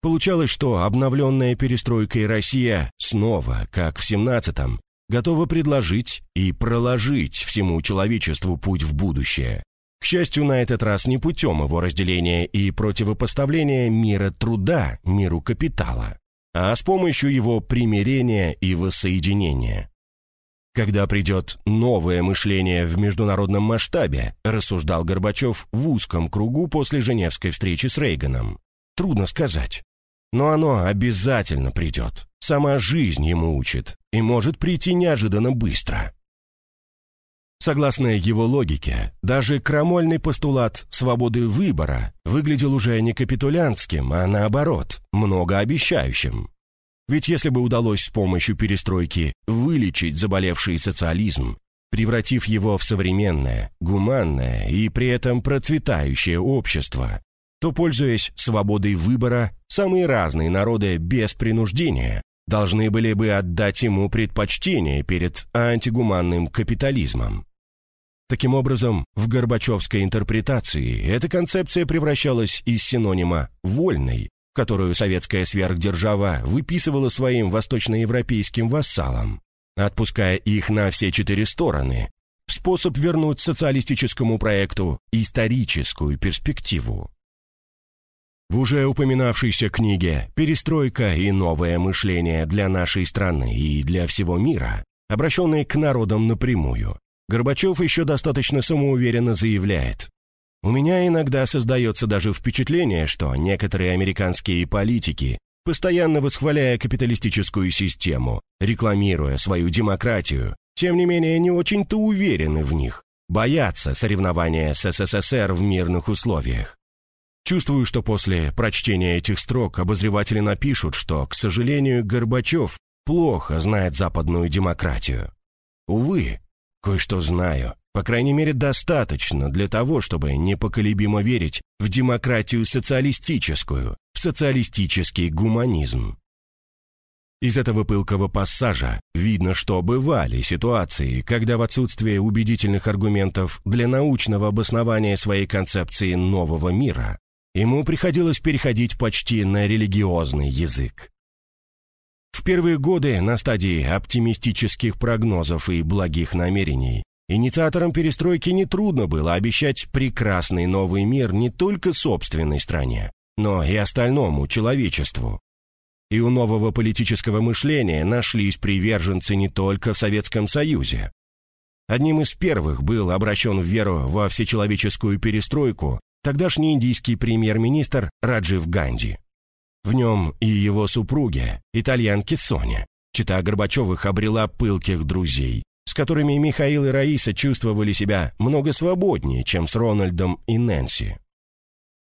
Speaker 1: Получалось, что обновленная перестройкой Россия снова, как в 17-м, готова предложить и проложить всему человечеству путь в будущее. К счастью, на этот раз не путем его разделения и противопоставления мира труда миру капитала, а с помощью его примирения и воссоединения. Когда придет новое мышление в международном масштабе, рассуждал Горбачев в узком кругу после Женевской встречи с Рейганом. Трудно сказать. Но оно обязательно придет. Сама жизнь ему учит и может прийти неожиданно быстро. Согласно его логике, даже крамольный постулат свободы выбора выглядел уже не капитулянтским, а наоборот, многообещающим. Ведь если бы удалось с помощью перестройки вылечить заболевший социализм, превратив его в современное, гуманное и при этом процветающее общество, то, пользуясь свободой выбора, самые разные народы без принуждения должны были бы отдать ему предпочтение перед антигуманным капитализмом. Таким образом, в Горбачевской интерпретации эта концепция превращалась из синонима «вольной», которую советская сверхдержава выписывала своим восточноевропейским вассалам, отпуская их на все четыре стороны, в способ вернуть социалистическому проекту историческую перспективу. В уже упоминавшейся книге «Перестройка и новое мышление для нашей страны и для всего мира», обращенной к народам напрямую, Горбачев еще достаточно самоуверенно заявляет. «У меня иногда создается даже впечатление, что некоторые американские политики, постоянно восхваляя капиталистическую систему, рекламируя свою демократию, тем не менее не очень-то уверены в них, боятся соревнования с СССР в мирных условиях. Чувствую, что после прочтения этих строк обозреватели напишут, что, к сожалению, Горбачев плохо знает западную демократию. Увы, Кое-что знаю. По крайней мере, достаточно для того, чтобы непоколебимо верить в демократию социалистическую, в социалистический гуманизм. Из этого пылкого пассажа видно, что бывали ситуации, когда в отсутствие убедительных аргументов для научного обоснования своей концепции нового мира ему приходилось переходить почти на религиозный язык. В первые годы на стадии оптимистических прогнозов и благих намерений инициаторам перестройки нетрудно было обещать прекрасный новый мир не только собственной стране, но и остальному человечеству и у нового политического мышления нашлись приверженцы не только в Советском Союзе. Одним из первых был обращен в веру во всечеловеческую перестройку тогдашний индийский премьер-министр Раджив Ганди. В нем и его супруге, итальянке Соня, чита Горбачевых обрела пылких друзей, с которыми Михаил и Раиса чувствовали себя много свободнее, чем с Рональдом и Нэнси.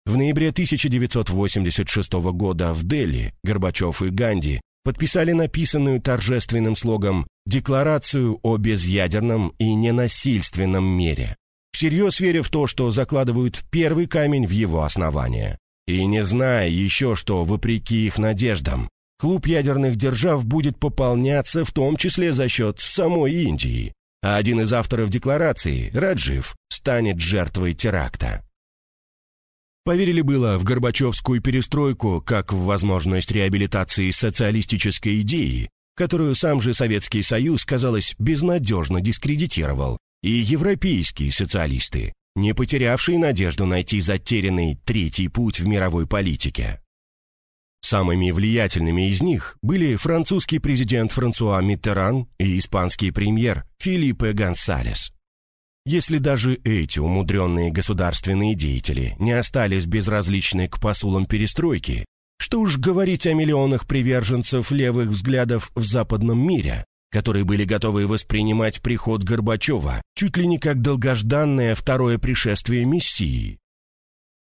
Speaker 1: В ноябре 1986 года в Дели Горбачев и Ганди подписали написанную торжественным слогом «Декларацию о безъядерном и ненасильственном мире», всерьез веря в то, что закладывают первый камень в его основание. И не зная еще, что, вопреки их надеждам, клуб ядерных держав будет пополняться в том числе за счет самой Индии, а один из авторов декларации, Раджив, станет жертвой теракта. Поверили было в Горбачевскую перестройку как в возможность реабилитации социалистической идеи, которую сам же Советский Союз, казалось, безнадежно дискредитировал, и европейские социалисты, не потерявшие надежду найти затерянный третий путь в мировой политике. Самыми влиятельными из них были французский президент Франсуа Миттеран и испанский премьер Филиппе Гонсалес. Если даже эти умудренные государственные деятели не остались безразличны к посулам перестройки, что уж говорить о миллионах приверженцев левых взглядов в западном мире, которые были готовы воспринимать приход Горбачева чуть ли не как долгожданное второе пришествие Мессии.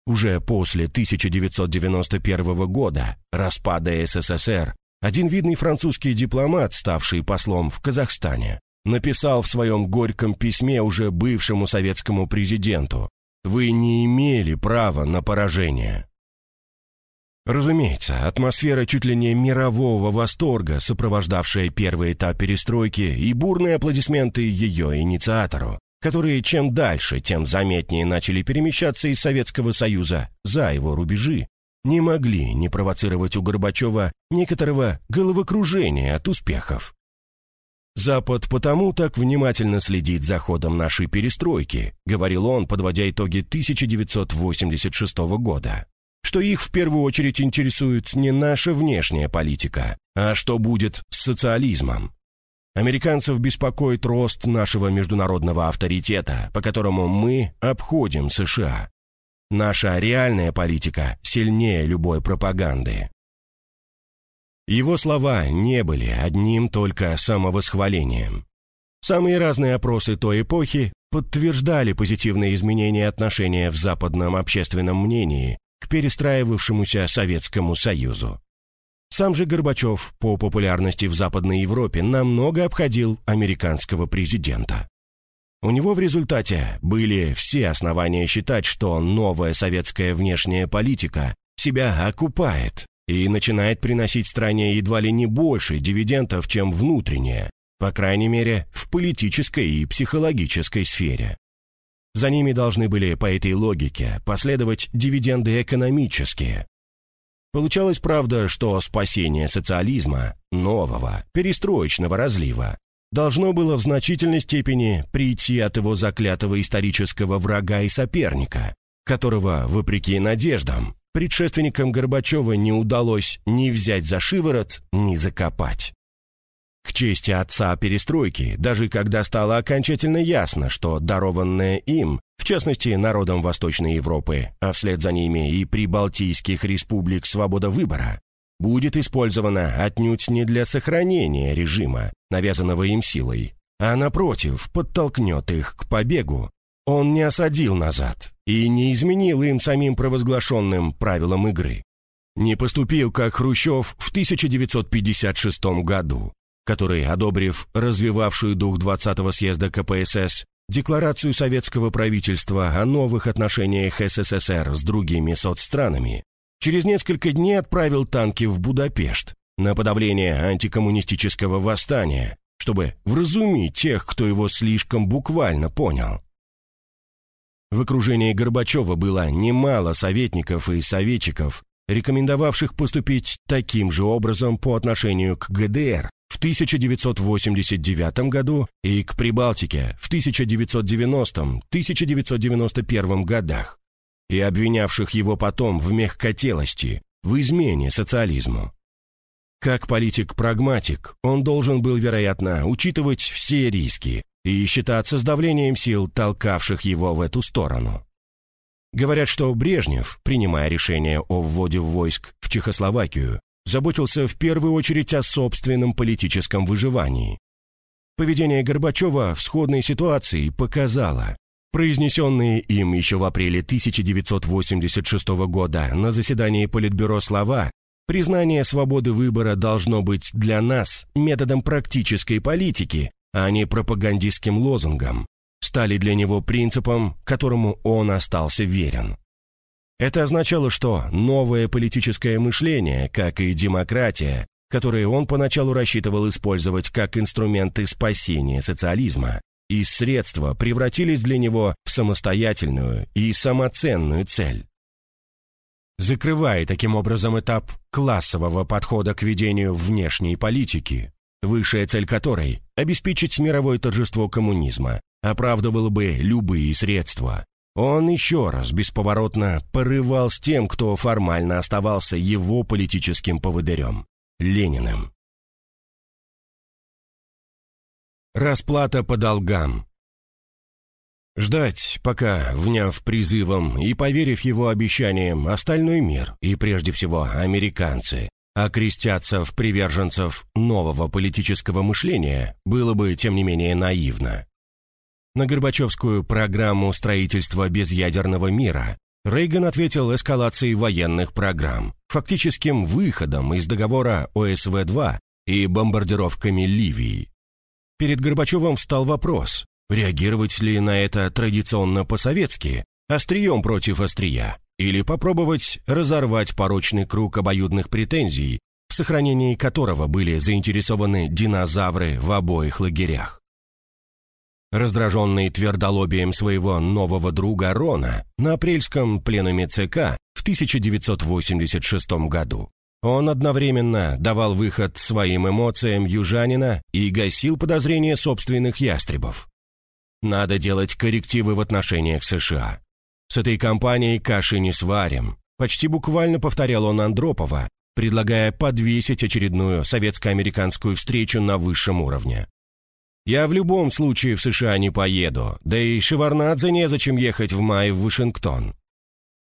Speaker 1: Уже после 1991 года, распада СССР, один видный французский дипломат, ставший послом в Казахстане, написал в своем горьком письме уже бывшему советскому президенту «Вы не имели права на поражение». Разумеется, атмосфера чуть ли не мирового восторга, сопровождавшая первый этап перестройки и бурные аплодисменты ее инициатору, которые чем дальше, тем заметнее начали перемещаться из Советского Союза за его рубежи, не могли не провоцировать у Горбачева некоторого головокружения от успехов. «Запад потому так внимательно следит за ходом нашей перестройки», говорил он, подводя итоги 1986 года, что их в первую очередь интересует не наша внешняя политика, а что будет с социализмом. Американцев беспокоит рост нашего международного авторитета, по которому мы обходим США. Наша реальная политика сильнее любой пропаганды. Его слова не были одним только самовосхвалением. Самые разные опросы той эпохи подтверждали позитивные изменения отношения в западном общественном мнении к перестраивавшемуся Советскому Союзу. Сам же Горбачев по популярности в Западной Европе намного обходил американского президента. У него в результате были все основания считать, что новая советская внешняя политика себя окупает и начинает приносить стране едва ли не больше дивидендов, чем внутренняя, по крайней мере, в политической и психологической сфере. За ними должны были по этой логике последовать дивиденды экономические. Получалось, правда, что спасение социализма, нового, перестроечного разлива, должно было в значительной степени прийти от его заклятого исторического врага и соперника, которого, вопреки надеждам, предшественникам Горбачева не удалось ни взять за шиворот, ни закопать. К чести отца перестройки, даже когда стало окончательно ясно, что дарованное им, в частности народом Восточной Европы, а вслед за ними и прибалтийских республик свобода выбора, будет использована отнюдь не для сохранения режима, навязанного им силой, а напротив, подтолкнет их к побегу, он не осадил назад и не изменил им самим провозглашенным правилам игры. Не поступил, как Хрущев в 1956 году, который, одобрив развивавшую дух 20-го съезда КПСС, декларацию советского правительства о новых отношениях СССР с другими соцстранами, через несколько дней отправил танки в Будапешт, на подавление антикоммунистического восстания, чтобы вразумить тех, кто его слишком буквально понял. В окружении Горбачева было немало советников и советчиков, рекомендовавших поступить таким же образом по отношению к ГДР в 1989 году и к Прибалтике в 1990-1991 годах, и обвинявших его потом в мягкотелости, в измене социализму. Как политик-прагматик, он должен был, вероятно, учитывать все риски и считаться с давлением сил, толкавших его в эту сторону. Говорят, что Брежнев, принимая решение о вводе войск в Чехословакию, заботился в первую очередь о собственном политическом выживании. Поведение Горбачева в сходной ситуации показало, произнесенные им еще в апреле 1986 года на заседании Политбюро слова «Признание свободы выбора должно быть для нас методом практической политики, а не пропагандистским лозунгом», стали для него принципом, которому он остался верен. Это означало, что новое политическое мышление, как и демократия, которые он поначалу рассчитывал использовать как инструменты спасения социализма, и средства превратились для него в самостоятельную и самоценную цель. Закрывая таким образом этап классового подхода к ведению внешней политики, высшая цель которой – обеспечить мировое торжество коммунизма, оправдывала бы любые средства, он еще раз бесповоротно порывал с тем, кто формально оставался его политическим поводырем – Лениным. Расплата по долгам Ждать, пока, вняв призывом и поверив его обещаниям, остальной мир, и прежде всего американцы, окрестятся в приверженцев нового политического мышления, было бы, тем не менее, наивно. На Горбачевскую программу строительства безъядерного мира Рейган ответил эскалацией военных программ, фактическим выходом из договора ОСВ-2 и бомбардировками Ливии. Перед Горбачевым встал вопрос, реагировать ли на это традиционно по-советски, острием против острия, или попробовать разорвать порочный круг обоюдных претензий, в сохранении которого были заинтересованы динозавры в обоих лагерях. Раздраженный твердолобием своего нового друга Рона на апрельском пленуме ЦК в 1986 году, он одновременно давал выход своим эмоциям южанина и гасил подозрения собственных ястребов. Надо делать коррективы в отношениях США. С этой компанией каши не сварим. Почти буквально повторял он Андропова, предлагая подвесить очередную советско-американскую встречу на высшем уровне. Я в любом случае в США не поеду, да и Шеварнадзе незачем ехать в мае в Вашингтон.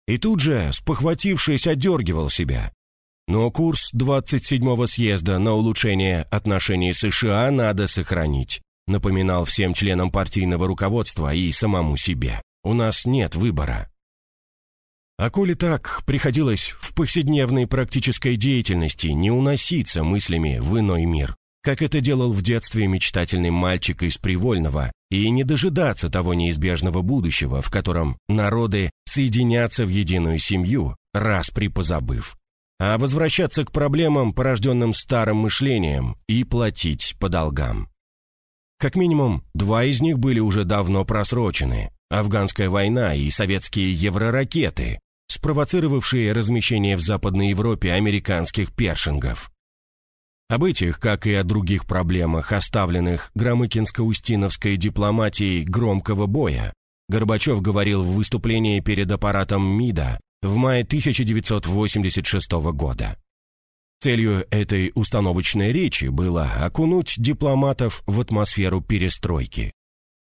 Speaker 1: И тут же, спохватившись, одергивал себя. Но курс 27-го съезда на улучшение отношений США надо сохранить, напоминал всем членам партийного руководства и самому себе. У нас нет выбора. А коли так, приходилось в повседневной практической деятельности не уноситься мыслями в иной мир, как это делал в детстве мечтательный мальчик из Привольного, и не дожидаться того неизбежного будущего, в котором народы соединятся в единую семью, раз припозабыв, а возвращаться к проблемам, порожденным старым мышлением, и платить по долгам. Как минимум, два из них были уже давно просрочены – афганская война и советские евроракеты, спровоцировавшие размещение в Западной Европе американских першингов. Об этих, как и о других проблемах, оставленных Громыкинско-Устиновской дипломатией громкого боя, Горбачев говорил в выступлении перед аппаратом МИДа в мае 1986 года. Целью этой установочной речи было окунуть дипломатов в атмосферу перестройки.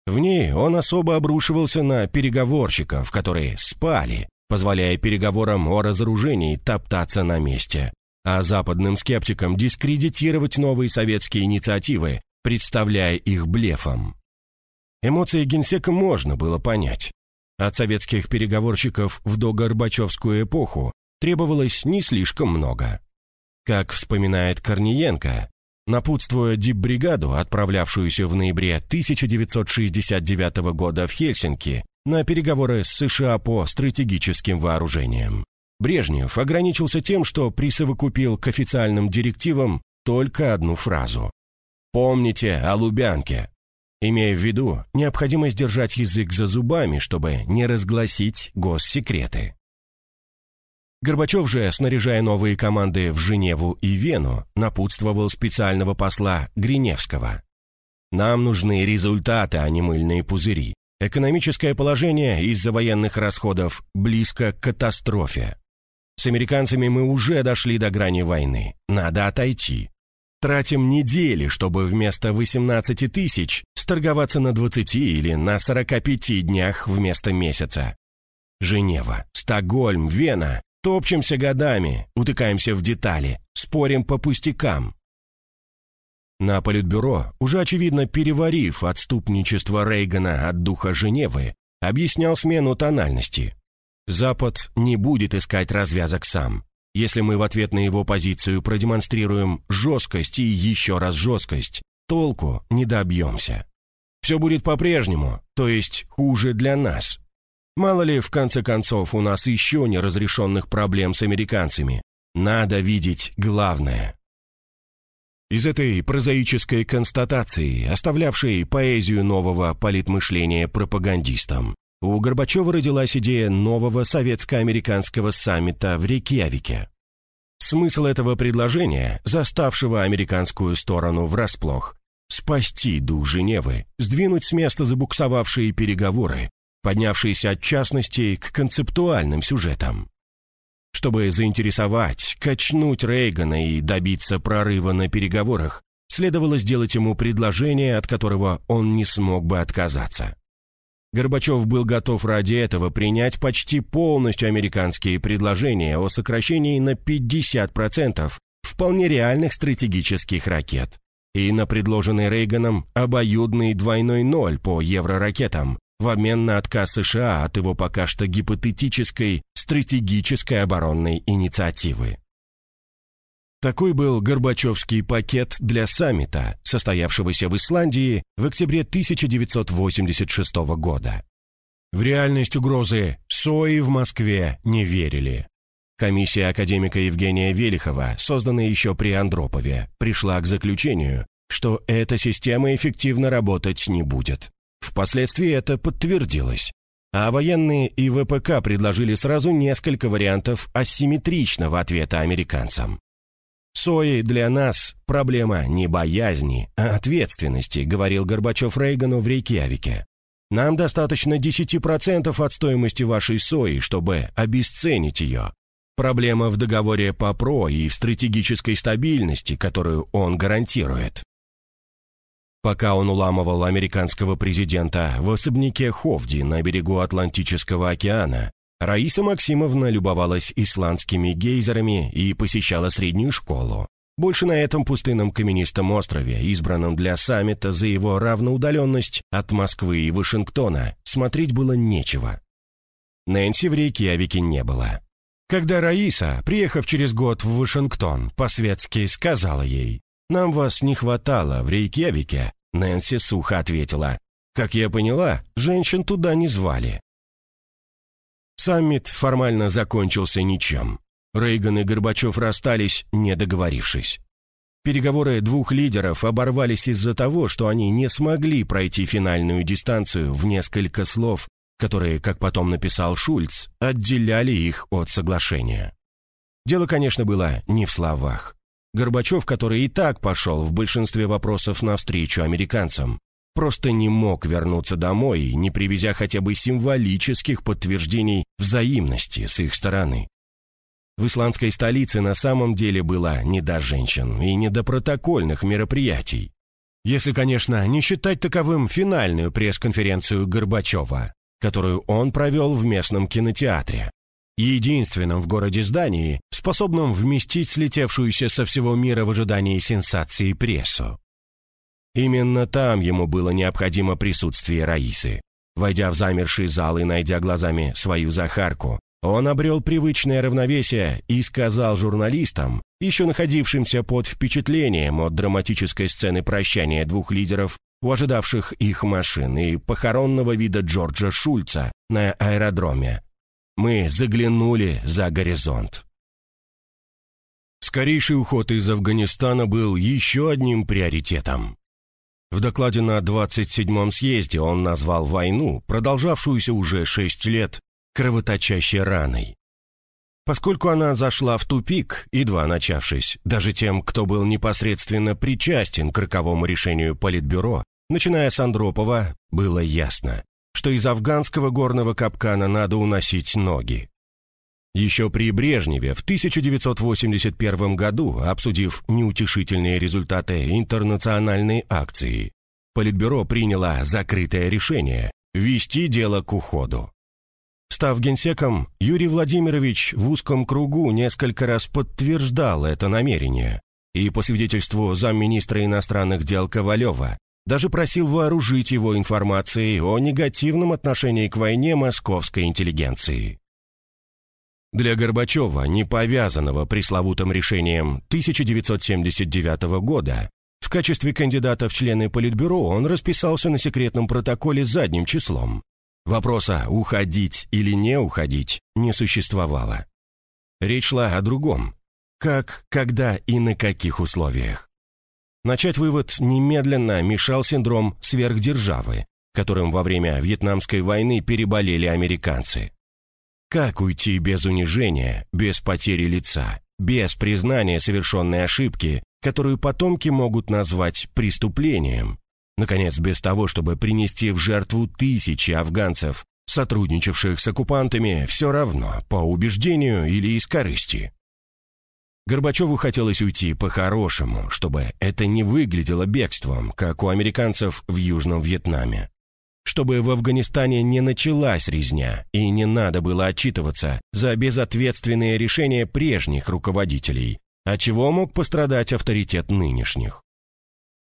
Speaker 1: В ней он особо обрушивался на переговорщиков, которые спали, позволяя переговорам о разоружении топтаться на месте, а западным скептикам дискредитировать новые советские инициативы, представляя их блефом. Эмоции генсека можно было понять. От советских переговорщиков в догорбачевскую эпоху требовалось не слишком много. Как вспоминает Корниенко, напутствуя дипбригаду, отправлявшуюся в ноябре 1969 года в Хельсинки на переговоры с США по стратегическим вооружениям. Брежнев ограничился тем, что присовокупил к официальным директивам только одну фразу. «Помните о Лубянке», имея в виду необходимость держать язык за зубами, чтобы не разгласить госсекреты. Горбачев же, снаряжая новые команды в Женеву и Вену, напутствовал специального посла Гриневского. «Нам нужны результаты, а не мыльные пузыри. Экономическое положение из-за военных расходов близко к катастрофе. С американцами мы уже дошли до грани войны. Надо отойти. Тратим недели, чтобы вместо 18 тысяч сторговаться на 20 или на 45 днях вместо месяца. Женева, Стокгольм, Вена. Топчемся годами, утыкаемся в детали, спорим по пустякам. На Политбюро, уже очевидно переварив отступничество Рейгана от духа Женевы, объяснял смену тональности. Запад не будет искать развязок сам. Если мы в ответ на его позицию продемонстрируем жесткость и еще раз жесткость, толку не добьемся. Все будет по-прежнему, то есть хуже для нас. Мало ли, в конце концов, у нас еще неразрешенных проблем с американцами. Надо видеть главное. Из этой прозаической констатации, оставлявшей поэзию нового политмышления пропагандистам, у Горбачева родилась идея нового советско-американского саммита в Рейкьявике. Смысл этого предложения, заставшего американскую сторону врасплох, спасти дух Женевы, сдвинуть с места забуксовавшие переговоры, поднявшиеся от частностей к концептуальным сюжетам. Чтобы заинтересовать, качнуть Рейгана и добиться прорыва на переговорах, следовало сделать ему предложение, от которого он не смог бы отказаться. Горбачев был готов ради этого принять почти полностью американские предложения о сокращении на 50% вполне реальных стратегических ракет и на предложенный Рейганом обоюдный двойной ноль по евроракетам, в обмен на отказ США от его пока что гипотетической стратегической оборонной инициативы. Такой был Горбачевский пакет для саммита, состоявшегося в Исландии в октябре 1986 года. В реальность угрозы СОИ в Москве не верили. Комиссия академика Евгения Велихова, созданная еще при Андропове, пришла к заключению, что эта система эффективно работать не будет. Впоследствии это подтвердилось. А военные и ВПК предложили сразу несколько вариантов асимметричного ответа американцам. «Сои для нас проблема не боязни, а ответственности», говорил Горбачев Рейгану в Рейкьявике. «Нам достаточно 10% от стоимости вашей сои, чтобы обесценить ее. Проблема в договоре по ПРО и в стратегической стабильности, которую он гарантирует. Пока он уламывал американского президента в особняке Ховди на берегу Атлантического океана, Раиса Максимовна любовалась исландскими гейзерами и посещала среднюю школу. Больше на этом пустынном каменистом острове, избранном для саммита за его равноудаленность от Москвы и Вашингтона, смотреть было нечего. Нэнси в Рейкьявике не было. Когда Раиса, приехав через год в Вашингтон, по-светски сказала ей, «Нам вас не хватало в Рейкьявике», Нэнси сухо ответила. «Как я поняла, женщин туда не звали». Саммит формально закончился ничем. Рейган и Горбачев расстались, не договорившись. Переговоры двух лидеров оборвались из-за того, что они не смогли пройти финальную дистанцию в несколько слов, которые, как потом написал Шульц, отделяли их от соглашения. Дело, конечно, было не в словах. Горбачев, который и так пошел в большинстве вопросов навстречу американцам, просто не мог вернуться домой, не привезя хотя бы символических подтверждений взаимности с их стороны. В исландской столице на самом деле было не до женщин и не до протокольных мероприятий. Если, конечно, не считать таковым финальную пресс-конференцию Горбачева, которую он провел в местном кинотеатре единственном в городе здании, способном вместить слетевшуюся со всего мира в ожидании сенсации прессу. Именно там ему было необходимо присутствие Раисы. Войдя в замерший зал и найдя глазами свою Захарку, он обрел привычное равновесие и сказал журналистам, еще находившимся под впечатлением от драматической сцены прощания двух лидеров, у ожидавших их машин и похоронного вида Джорджа Шульца на аэродроме, Мы заглянули за горизонт. Скорейший уход из Афганистана был еще одним приоритетом. В докладе на 27-м съезде он назвал войну, продолжавшуюся уже шесть лет, кровоточащей раной. Поскольку она зашла в тупик, едва начавшись, даже тем, кто был непосредственно причастен к роковому решению Политбюро, начиная с Андропова, было ясно, что из афганского горного капкана надо уносить ноги. Еще при Брежневе в 1981 году, обсудив неутешительные результаты интернациональной акции, Политбюро приняло закрытое решение вести дело к уходу. Став генсеком, Юрий Владимирович в узком кругу несколько раз подтверждал это намерение и по свидетельству замминистра иностранных дел Ковалева даже просил вооружить его информацией о негативном отношении к войне московской интеллигенции. Для Горбачева, не повязанного пресловутым решением 1979 года, в качестве кандидата в члены Политбюро он расписался на секретном протоколе задним числом, Вопроса «уходить или не уходить» не существовало. Речь шла о другом. Как, когда и на каких условиях. Начать вывод немедленно мешал синдром сверхдержавы, которым во время Вьетнамской войны переболели американцы. Как уйти без унижения, без потери лица, без признания совершенной ошибки, которую потомки могут назвать преступлением, Наконец, без того, чтобы принести в жертву тысячи афганцев, сотрудничавших с оккупантами, все равно, по убеждению или из корысти. Горбачеву хотелось уйти по-хорошему, чтобы это не выглядело бегством, как у американцев в Южном Вьетнаме. Чтобы в Афганистане не началась резня и не надо было отчитываться за безответственные решения прежних руководителей, от чего мог пострадать авторитет нынешних.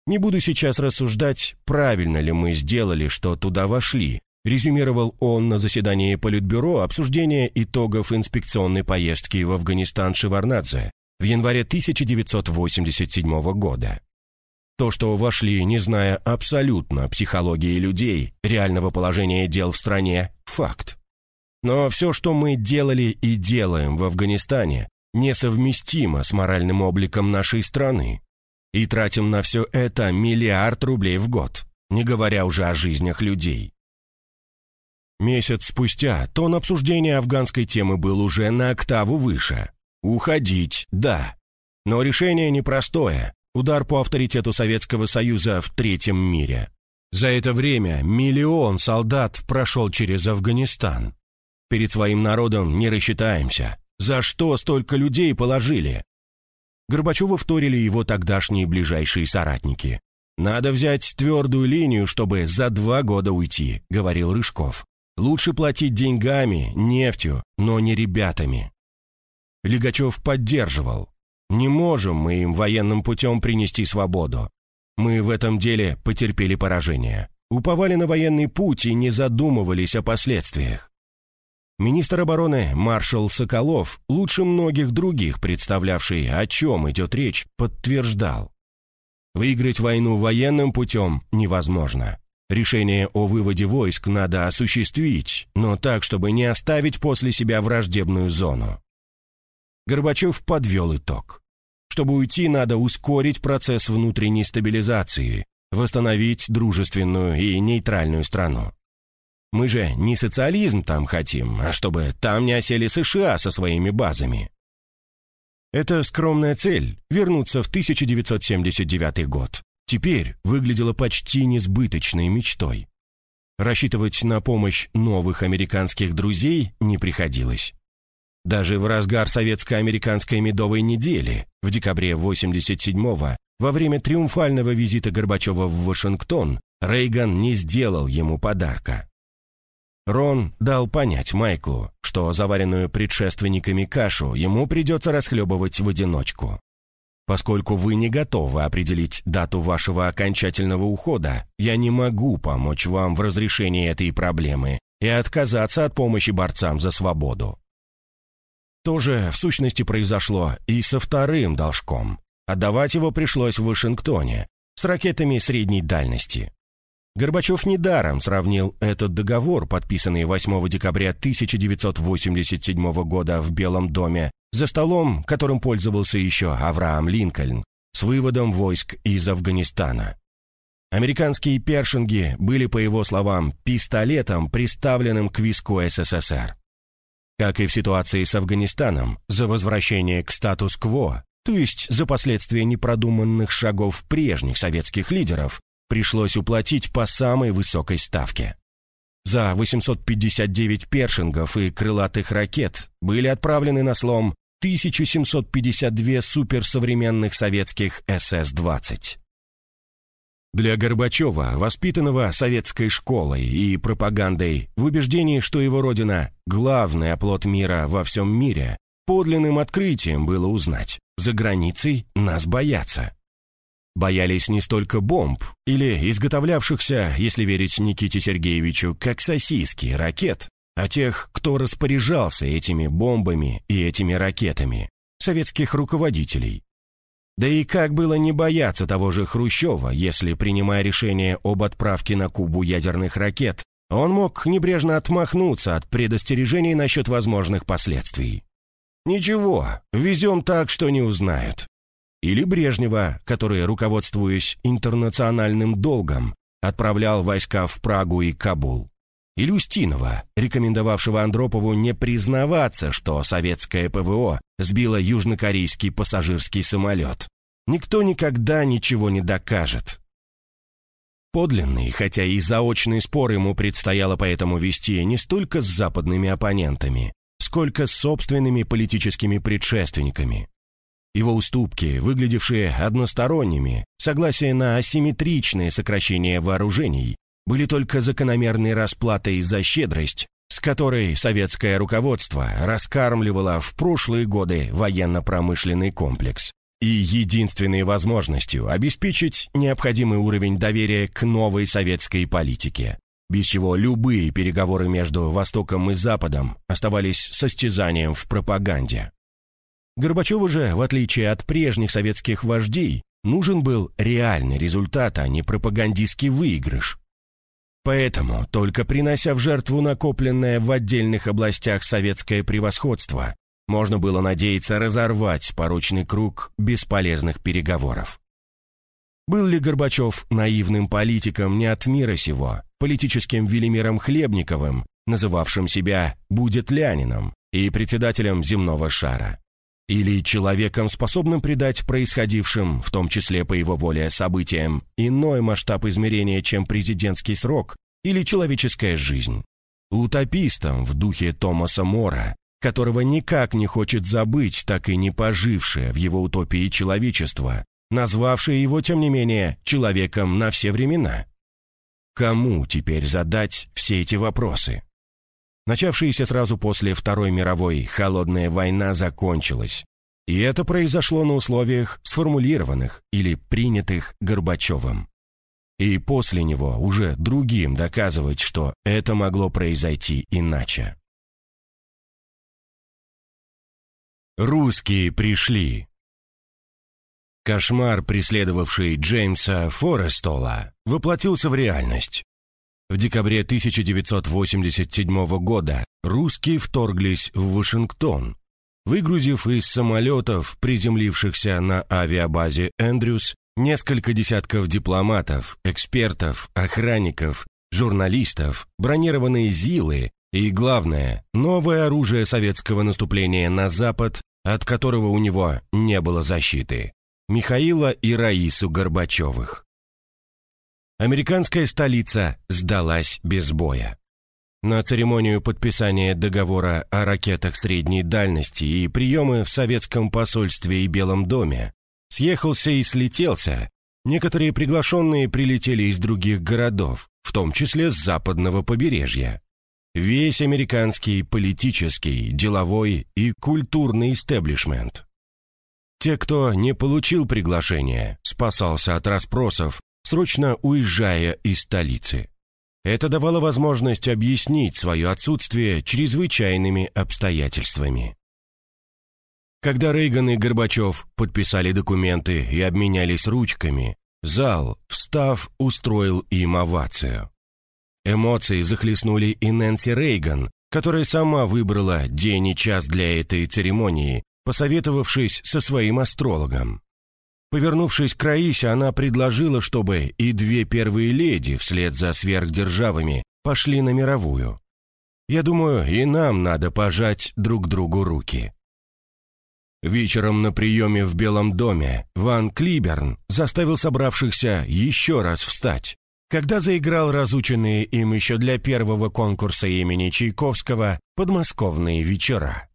Speaker 1: Не буду сейчас рассуждать, правильно ли мы сделали, что туда вошли, резюмировал он на заседании Политбюро обсуждение итогов инспекционной поездки в Афганистан Шеварнадзе в январе 1987 года. То, что вошли, не зная абсолютно психологии людей, реального положения дел в стране – факт. Но все, что мы делали и делаем в Афганистане, несовместимо с моральным обликом нашей страны и тратим на все это миллиард рублей в год, не говоря уже о жизнях людей. Месяц спустя тон обсуждения афганской темы был уже на октаву выше. Уходить, да. Но решение непростое. Удар по авторитету Советского Союза в третьем мире. За это время миллион солдат прошел через Афганистан. Перед своим народом не рассчитаемся. За что столько людей положили? Горбачеву вторили его тогдашние ближайшие соратники. «Надо взять твердую линию, чтобы за два года уйти», — говорил Рыжков. «Лучше платить деньгами, нефтью, но не ребятами». Лигачев поддерживал. «Не можем мы им военным путем принести свободу. Мы в этом деле потерпели поражение. Уповали на военный путь и не задумывались о последствиях. Министр обороны маршал Соколов, лучше многих других представлявший, о чем идет речь, подтверждал. Выиграть войну военным путем невозможно. Решение о выводе войск надо осуществить, но так, чтобы не оставить после себя враждебную зону. Горбачев подвел итог. Чтобы уйти, надо ускорить процесс внутренней стабилизации, восстановить дружественную и нейтральную страну. Мы же не социализм там хотим, а чтобы там не осели США со своими базами. Эта скромная цель — вернуться в 1979 год. Теперь выглядела почти несбыточной мечтой. Рассчитывать на помощь новых американских друзей не приходилось. Даже в разгар советско-американской медовой недели в декабре 87-го, во время триумфального визита Горбачева в Вашингтон, Рейган не сделал ему подарка. Рон дал понять Майклу, что заваренную предшественниками кашу ему придется расхлебывать в одиночку. Поскольку вы не готовы определить дату вашего окончательного ухода, я не могу помочь вам в разрешении этой проблемы и отказаться от помощи борцам за свободу. То же, в сущности, произошло и со вторым должком. Отдавать его пришлось в Вашингтоне, с ракетами средней дальности. Горбачев недаром сравнил этот договор, подписанный 8 декабря 1987 года в Белом доме, за столом, которым пользовался еще Авраам Линкольн, с выводом войск из Афганистана. Американские першинги были, по его словам, пистолетом, приставленным к виску СССР. Как и в ситуации с Афганистаном, за возвращение к статус-кво, то есть за последствия непродуманных шагов прежних советских лидеров, пришлось уплатить по самой высокой ставке. За 859 першингов и крылатых ракет были отправлены на слом 1752 суперсовременных советских СС-20. Для Горбачева, воспитанного советской школой и пропагандой в убеждении, что его родина – главный оплот мира во всем мире, подлинным открытием было узнать, за границей нас боятся. Боялись не столько бомб или изготовлявшихся, если верить Никите Сергеевичу, как сосиски, ракет, а тех, кто распоряжался этими бомбами и этими ракетами, советских руководителей, да и как было не бояться того же Хрущева, если, принимая решение об отправке на Кубу ядерных ракет, он мог небрежно отмахнуться от предостережений насчет возможных последствий. «Ничего, везем так, что не узнают». Или Брежнева, который, руководствуясь интернациональным долгом, отправлял войска в Прагу и Кабул. Или Устинова, рекомендовавшего Андропову не признаваться, что советское ПВО сбило южнокорейский пассажирский самолет. Никто никогда ничего не докажет. Подлинный, хотя и заочный спор ему предстояло поэтому вести не столько с западными оппонентами, сколько с собственными политическими предшественниками. Его уступки, выглядевшие односторонними, согласие на асимметричное сокращение вооружений, были только закономерной расплатой за щедрость, с которой советское руководство раскармливало в прошлые годы военно-промышленный комплекс и единственной возможностью обеспечить необходимый уровень доверия к новой советской политике, без чего любые переговоры между Востоком и Западом оставались состязанием в пропаганде. Горбачеву же, в отличие от прежних советских вождей, нужен был реальный результат, а не пропагандистский выигрыш. Поэтому, только принося в жертву накопленное в отдельных областях советское превосходство, можно было надеяться разорвать порочный круг бесполезных переговоров. Был ли Горбачев наивным политиком не от мира сего, политическим Велимиром Хлебниковым, называвшим себя «будет лянином» и председателем земного шара? Или человеком, способным придать происходившим, в том числе по его воле, событиям, иной масштаб измерения, чем президентский срок или человеческая жизнь. Утопистом в духе Томаса Мора, которого никак не хочет забыть так и не пожившее в его утопии человечество, назвавшее его, тем не менее, человеком на все времена. Кому теперь задать все эти вопросы? Начавшаяся сразу после Второй мировой холодная война закончилась. И это произошло на условиях сформулированных или принятых Горбачевым. И после него уже другим доказывать, что это могло произойти иначе. Русские пришли. Кошмар, преследовавший Джеймса Форестола, воплотился в реальность. В декабре 1987 года русские вторглись в Вашингтон, выгрузив из самолетов, приземлившихся на авиабазе «Эндрюс», несколько десятков дипломатов, экспертов, охранников, журналистов, бронированные ЗИЛы и, главное, новое оружие советского наступления на Запад, от которого у него не было защиты. Михаила и Раису Горбачевых. Американская столица сдалась без боя. На церемонию подписания договора о ракетах средней дальности и приемы в советском посольстве и Белом доме съехался и слетелся. Некоторые приглашенные прилетели из других городов, в том числе с западного побережья. Весь американский политический, деловой и культурный истеблишмент. Те, кто не получил приглашения, спасался от расспросов срочно уезжая из столицы. Это давало возможность объяснить свое отсутствие чрезвычайными обстоятельствами. Когда Рейган и Горбачев подписали документы и обменялись ручками, Зал, встав, устроил им овацию. Эмоции захлестнули и Нэнси Рейган, которая сама выбрала день и час для этой церемонии, посоветовавшись со своим астрологом. Повернувшись к Раисе, она предложила, чтобы и две первые леди вслед за сверхдержавами пошли на мировую. Я думаю, и нам надо пожать друг другу руки. Вечером на приеме в Белом доме Ван Клиберн заставил собравшихся еще раз встать, когда заиграл разученные им еще для первого конкурса имени Чайковского подмосковные вечера.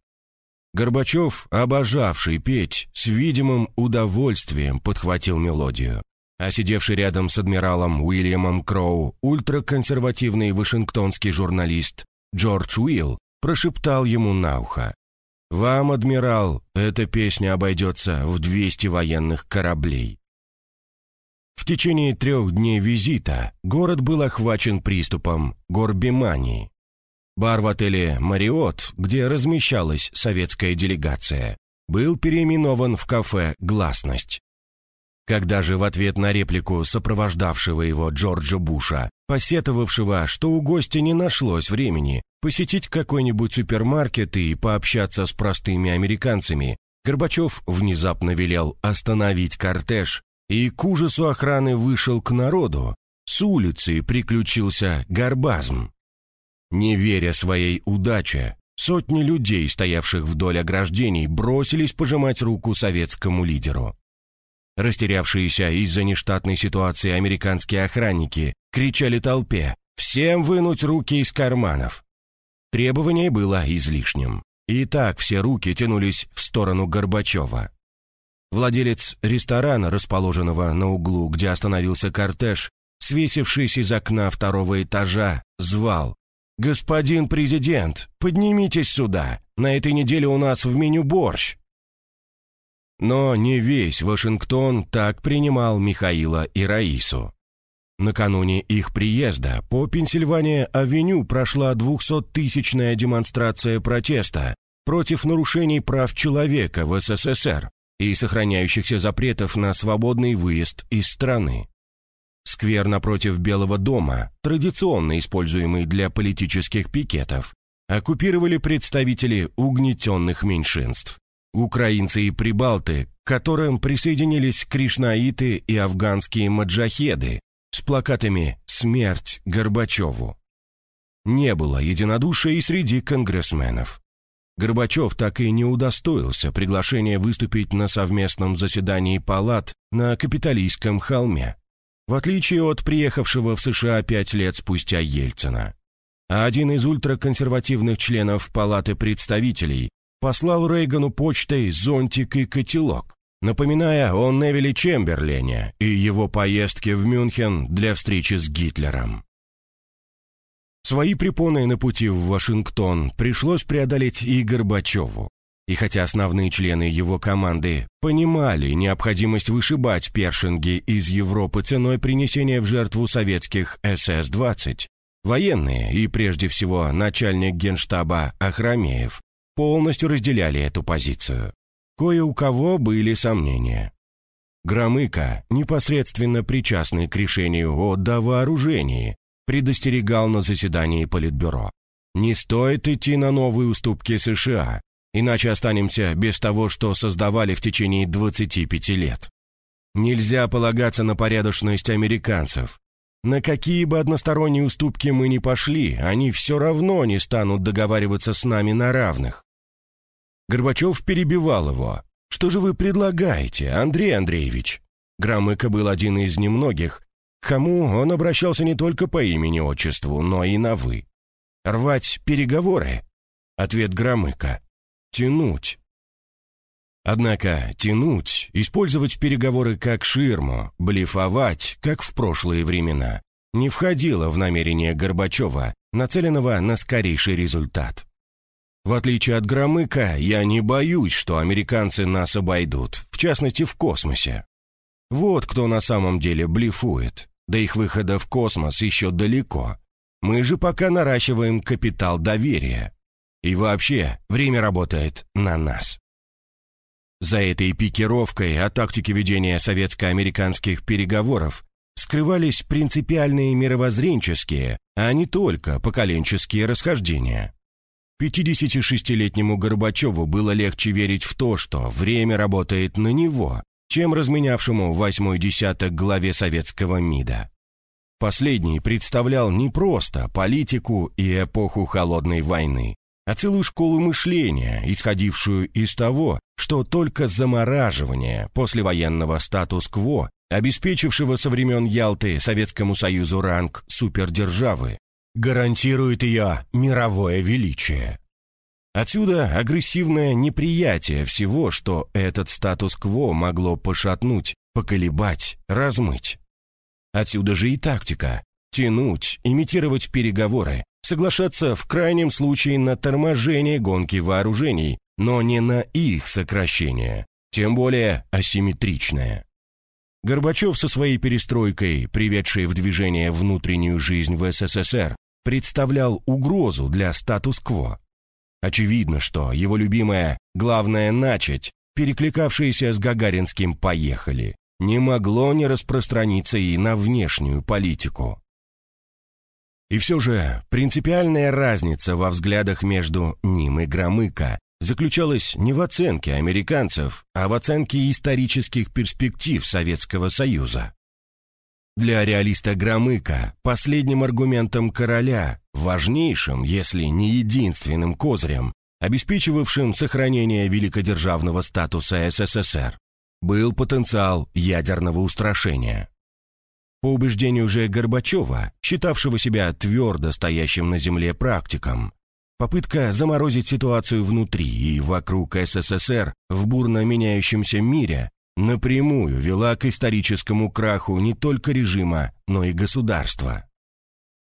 Speaker 1: Горбачев, обожавший петь, с видимым удовольствием подхватил мелодию, а сидевший рядом с адмиралом Уильямом Кроу ультраконсервативный вашингтонский журналист Джордж Уилл прошептал ему на ухо. «Вам, адмирал, эта песня обойдется в 200 военных кораблей». В течение трех дней визита город был охвачен приступом горбимании. Бар в отеле «Мариот», где размещалась советская делегация, был переименован в кафе «Гласность». Когда же в ответ на реплику сопровождавшего его Джорджа Буша, посетовавшего, что у гостя не нашлось времени посетить какой-нибудь супермаркет и пообщаться с простыми американцами, Горбачев внезапно велел остановить кортеж и к ужасу охраны вышел к народу. С улицы приключился горбазм. Не веря своей удаче, сотни людей, стоявших вдоль ограждений, бросились пожимать руку советскому лидеру. Растерявшиеся из-за нештатной ситуации американские охранники кричали толпе «Всем вынуть руки из карманов!». Требование было излишним. И так все руки тянулись в сторону Горбачева. Владелец ресторана, расположенного на углу, где остановился кортеж, свесившись из окна второго этажа, звал «Господин президент, поднимитесь сюда, на этой неделе у нас в меню борщ». Но не весь Вашингтон так принимал Михаила и Раису. Накануне их приезда по Пенсильвания-авеню прошла 200-тысячная демонстрация протеста против нарушений прав человека в СССР и сохраняющихся запретов на свободный выезд из страны. Сквер напротив Белого дома, традиционно используемый для политических пикетов, оккупировали представители угнетенных меньшинств. Украинцы и прибалты, к которым присоединились кришнаиты и афганские маджахеды с плакатами «Смерть Горбачеву». Не было единодушия и среди конгрессменов. Горбачев так и не удостоился приглашения выступить на совместном заседании палат на Капитолийском холме, в отличие от приехавшего в США пять лет спустя Ельцина. А один из ультраконсервативных членов Палаты представителей послал Рейгану почтой зонтик и котелок, напоминая о Невиле Чемберлене и его поездке в Мюнхен для встречи с Гитлером. Свои препоны на пути в Вашингтон пришлось преодолеть и Горбачеву. И хотя основные члены его команды понимали необходимость вышибать першинги из Европы ценой принесения в жертву советских СС-20, военные и прежде всего начальник генштаба Ахрамеев полностью разделяли эту позицию. Кое у кого были сомнения. Громыко, непосредственно причастный к решению о довооружении, предостерегал на заседании Политбюро. Не стоит идти на новые уступки США, иначе останемся без того, что создавали в течение 25 лет. Нельзя полагаться на порядочность американцев. На какие бы односторонние уступки мы ни пошли, они все равно не станут договариваться с нами на равных. Горбачев перебивал его. «Что же вы предлагаете, Андрей Андреевич?» Громыко был один из немногих, к кому он обращался не только по имени-отчеству, но и на «вы». «Рвать переговоры?» Ответ Громыка. «Тянуть». Однако тянуть, использовать переговоры как ширму, блефовать, как в прошлые времена, не входило в намерение Горбачева, нацеленного на скорейший результат. В отличие от Громыка, я не боюсь, что американцы нас обойдут, в частности в космосе. Вот кто на самом деле блефует. До их выхода в космос еще далеко. Мы же пока наращиваем капитал доверия. И вообще, время работает на нас. За этой пикировкой о тактике ведения советско-американских переговоров скрывались принципиальные мировоззренческие, а не только поколенческие расхождения. 56-летнему Горбачеву было легче верить в то, что время работает на него, чем разменявшему восьмой десяток главе советского МИДа. Последний представлял не просто политику и эпоху холодной войны, а целую школу мышления, исходившую из того, что только замораживание послевоенного статус-кво, обеспечившего со времен Ялты Советскому Союзу ранг супердержавы, гарантирует ее мировое величие. Отсюда агрессивное неприятие всего, что этот статус-кво могло пошатнуть, поколебать, размыть. Отсюда же и тактика – тянуть, имитировать переговоры, соглашаться в крайнем случае на торможение гонки вооружений, но не на их сокращение, тем более асимметричное. Горбачев со своей перестройкой, приведшей в движение внутреннюю жизнь в СССР, представлял угрозу для статус-кво. Очевидно, что его любимое «главное начать», перекликавшееся с гагаринским «поехали», не могло не распространиться и на внешнюю политику. И все же принципиальная разница во взглядах между ним и Громыко заключалась не в оценке американцев, а в оценке исторических перспектив Советского Союза. Для реалиста Громыка последним аргументом короля, важнейшим, если не единственным козырем, обеспечивавшим сохранение великодержавного статуса СССР, был потенциал ядерного устрашения. По убеждению же Горбачева, считавшего себя твердо стоящим на земле практиком, попытка заморозить ситуацию внутри и вокруг СССР в бурно меняющемся мире напрямую вела к историческому краху не только режима, но и государства.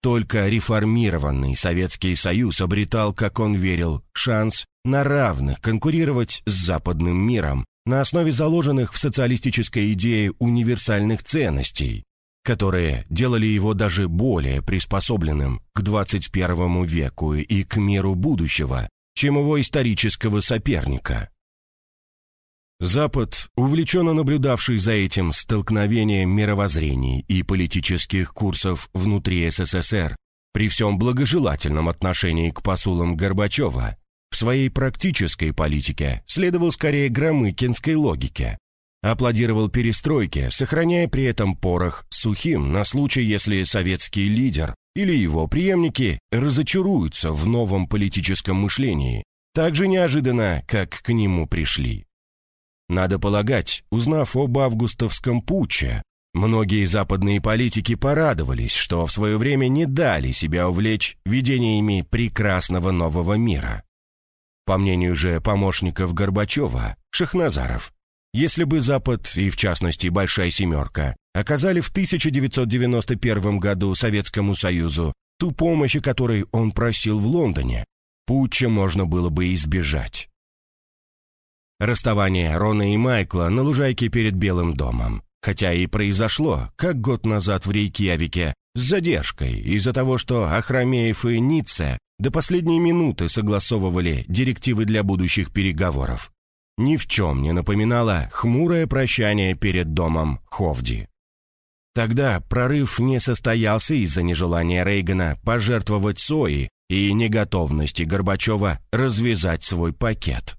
Speaker 1: Только реформированный Советский Союз обретал, как он верил, шанс на равных конкурировать с западным миром на основе заложенных в социалистической идее универсальных ценностей, которые делали его даже более приспособленным к 21 веку и к миру будущего, чем его исторического соперника. Запад, увлеченно наблюдавший за этим столкновением мировоззрений и политических курсов внутри СССР, при всем благожелательном отношении к посулам Горбачева, в своей практической политике следовал скорее громыкинской логике. Аплодировал перестройке, сохраняя при этом порох сухим на случай, если советский лидер или его преемники разочаруются в новом политическом мышлении, так же неожиданно, как к нему пришли. Надо полагать, узнав об августовском путче, многие западные политики порадовались, что в свое время не дали себя увлечь видениями прекрасного нового мира. По мнению же помощников Горбачева, Шахназаров, если бы Запад, и в частности Большая Семерка, оказали в 1991 году Советскому Союзу ту помощь, которой он просил в Лондоне, путча можно было бы избежать. Расставание Рона и Майкла на лужайке перед Белым домом. Хотя и произошло, как год назад в Рейкьявике, с задержкой из-за того, что Ахрамеев и Ницце до последней минуты согласовывали директивы для будущих переговоров. Ни в чем не напоминало хмурое прощание перед домом Ховди. Тогда прорыв не состоялся из-за нежелания Рейгана пожертвовать СОИ и неготовности Горбачева развязать свой пакет.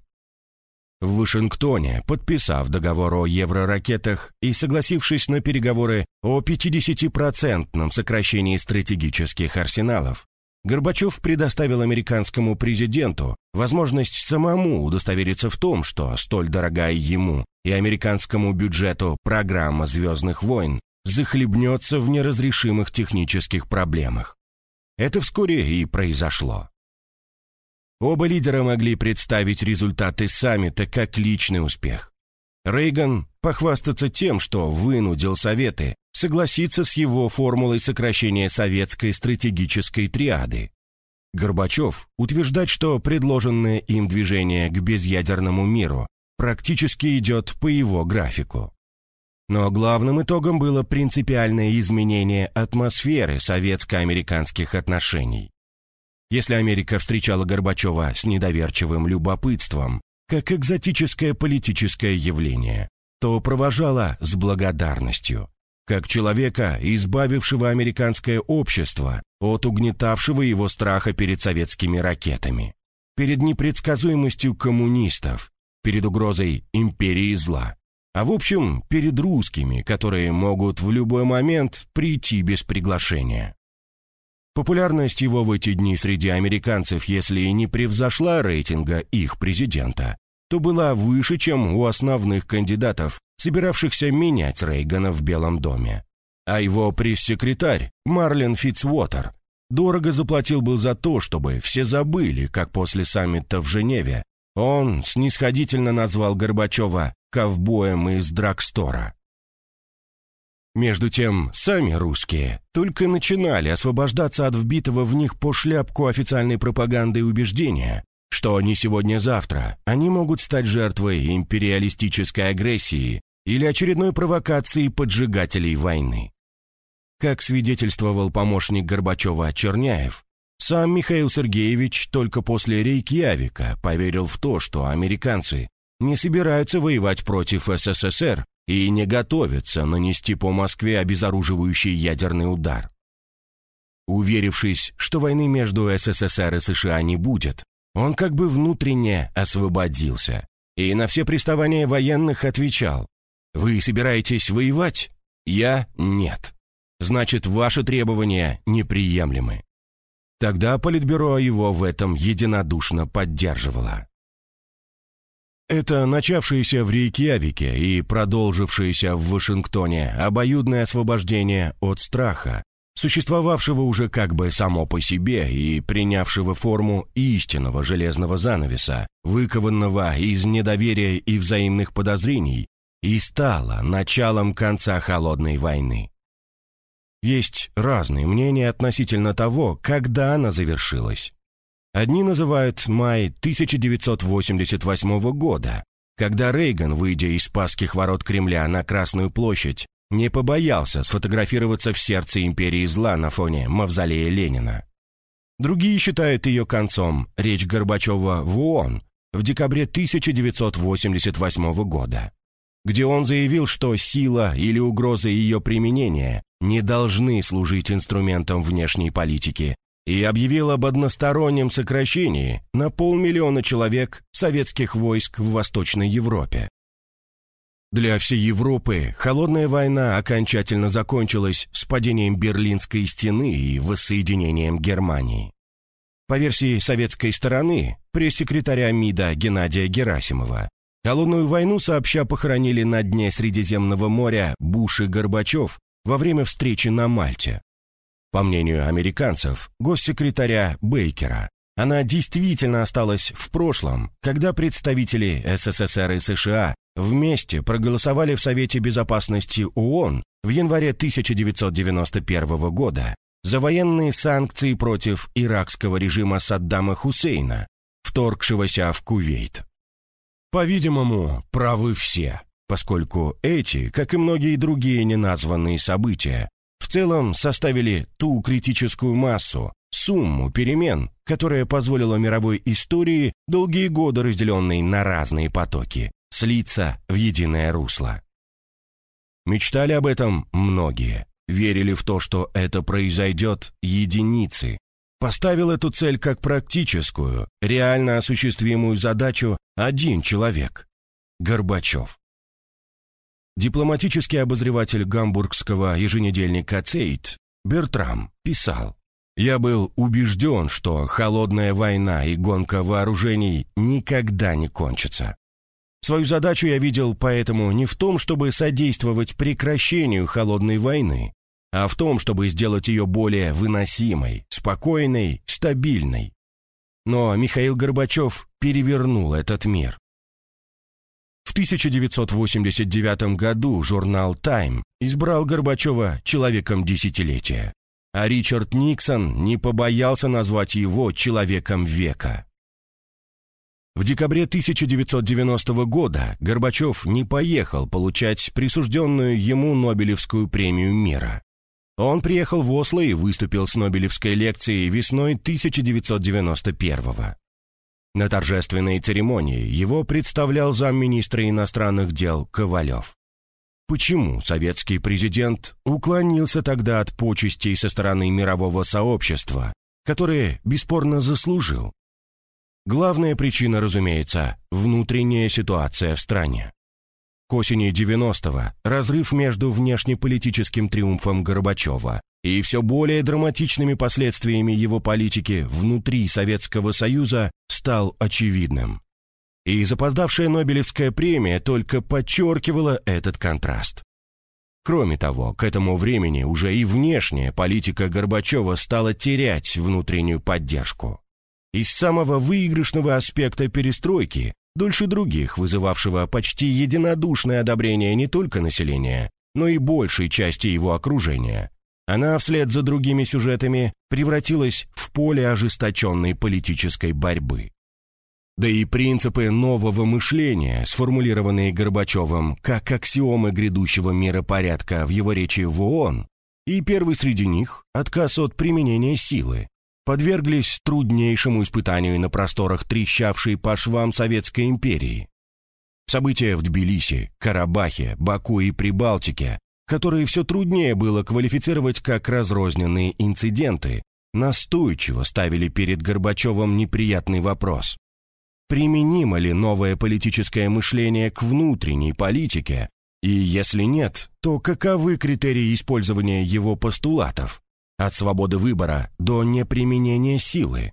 Speaker 1: В Вашингтоне, подписав договор о евроракетах и согласившись на переговоры о 50-процентном сокращении стратегических арсеналов, Горбачев предоставил американскому президенту возможность самому удостовериться в том, что столь дорогая ему и американскому бюджету программа «Звездных войн» захлебнется в неразрешимых технических проблемах. Это вскоре и произошло. Оба лидера могли представить результаты саммита как личный успех. Рейган похвастаться тем, что вынудил Советы согласиться с его формулой сокращения советской стратегической триады. Горбачев утверждать, что предложенное им движение к безъядерному миру практически идет по его графику. Но главным итогом было принципиальное изменение атмосферы советско-американских отношений. Если Америка встречала Горбачева с недоверчивым любопытством, как экзотическое политическое явление, то провожала с благодарностью, как человека, избавившего американское общество от угнетавшего его страха перед советскими ракетами, перед непредсказуемостью коммунистов, перед угрозой империи зла, а в общем, перед русскими, которые могут в любой момент прийти без приглашения. Популярность его в эти дни среди американцев, если и не превзошла рейтинга их президента, то была выше, чем у основных кандидатов, собиравшихся менять Рейгана в Белом доме. А его пресс-секретарь, Марлен Фитцвотер, дорого заплатил был за то, чтобы все забыли, как после саммита в Женеве он снисходительно назвал Горбачева ковбоем из драгстора. Между тем, сами русские только начинали освобождаться от вбитого в них по шляпку официальной пропаганды и убеждения, что не сегодня-завтра они могут стать жертвой империалистической агрессии или очередной провокации поджигателей войны. Как свидетельствовал помощник Горбачева Черняев, сам Михаил Сергеевич только после Рейкьявика поверил в то, что американцы не собираются воевать против СССР и не готовятся нанести по Москве обезоруживающий ядерный удар. Уверившись, что войны между СССР и США не будет, он как бы внутренне освободился и на все приставания военных отвечал «Вы собираетесь воевать? Я – нет. Значит, ваши требования неприемлемы». Тогда Политбюро его в этом единодушно поддерживало. Это начавшееся в Рейкьявике и продолжившееся в Вашингтоне обоюдное освобождение от страха, существовавшего уже как бы само по себе и принявшего форму истинного железного занавеса, выкованного из недоверия и взаимных подозрений, и стало началом конца Холодной войны. Есть разные мнения относительно того, когда она завершилась. Одни называют май 1988 года, когда Рейган, выйдя из Спасских ворот Кремля на Красную площадь, не побоялся сфотографироваться в сердце империи зла на фоне мавзолея Ленина. Другие считают ее концом речь Горбачева в ООН в декабре 1988 года, где он заявил, что сила или угроза ее применения не должны служить инструментом внешней политики, и объявил об одностороннем сокращении на полмиллиона человек советских войск в Восточной Европе. Для всей Европы холодная война окончательно закончилась с падением Берлинской стены и воссоединением Германии. По версии советской стороны, пресс-секретаря МИДа Геннадия Герасимова, холодную войну сообща похоронили на дне Средиземного моря Буш и Горбачев во время встречи на Мальте. По мнению американцев, госсекретаря Бейкера, она действительно осталась в прошлом, когда представители СССР и США вместе проголосовали в Совете Безопасности ООН в январе 1991 года за военные санкции против иракского режима Саддама Хусейна, вторгшегося в Кувейт. По-видимому, правы все, поскольку эти, как и многие другие неназванные события, в целом составили ту критическую массу, сумму перемен, которая позволила мировой истории, долгие годы разделенной на разные потоки, слиться в единое русло. Мечтали об этом многие, верили в то, что это произойдет единицы. Поставил эту цель как практическую, реально осуществимую задачу один человек – Горбачев. Дипломатический обозреватель гамбургского еженедельника «Цейт» Бертрам писал, «Я был убежден, что холодная война и гонка вооружений никогда не кончатся. Свою задачу я видел поэтому не в том, чтобы содействовать прекращению холодной войны, а в том, чтобы сделать ее более выносимой, спокойной, стабильной. Но Михаил Горбачев перевернул этот мир. В 1989 году журнал «Тайм» избрал Горбачева человеком десятилетия, а Ричард Никсон не побоялся назвать его человеком века. В декабре 1990 года Горбачев не поехал получать присужденную ему Нобелевскую премию мира. Он приехал в Осло и выступил с Нобелевской лекцией весной 1991 года. На торжественной церемонии его представлял замминистра иностранных дел Ковалев. Почему советский президент уклонился тогда от почестей со стороны мирового сообщества, которые бесспорно заслужил? Главная причина, разумеется, внутренняя ситуация в стране. К осени 90-го разрыв между внешнеполитическим триумфом Горбачева и все более драматичными последствиями его политики внутри Советского Союза стал очевидным. И запоздавшая Нобелевская премия только подчеркивала этот контраст. Кроме того, к этому времени уже и внешняя политика Горбачева стала терять внутреннюю поддержку. Из самого выигрышного аспекта перестройки, дольше других вызывавшего почти единодушное одобрение не только населения, но и большей части его окружения, она вслед за другими сюжетами превратилась в поле ожесточенной политической борьбы. Да и принципы нового мышления, сформулированные Горбачевым как аксиомы грядущего миропорядка в его речи в ООН, и первый среди них – отказ от применения силы, подверглись труднейшему испытанию на просторах трещавшей по швам Советской империи. События в Тбилиси, Карабахе, Баку и Прибалтике, которые все труднее было квалифицировать как разрозненные инциденты, настойчиво ставили перед Горбачевым неприятный вопрос. Применимо ли новое политическое мышление к внутренней политике? И если нет, то каковы критерии использования его постулатов? От свободы выбора до неприменения силы.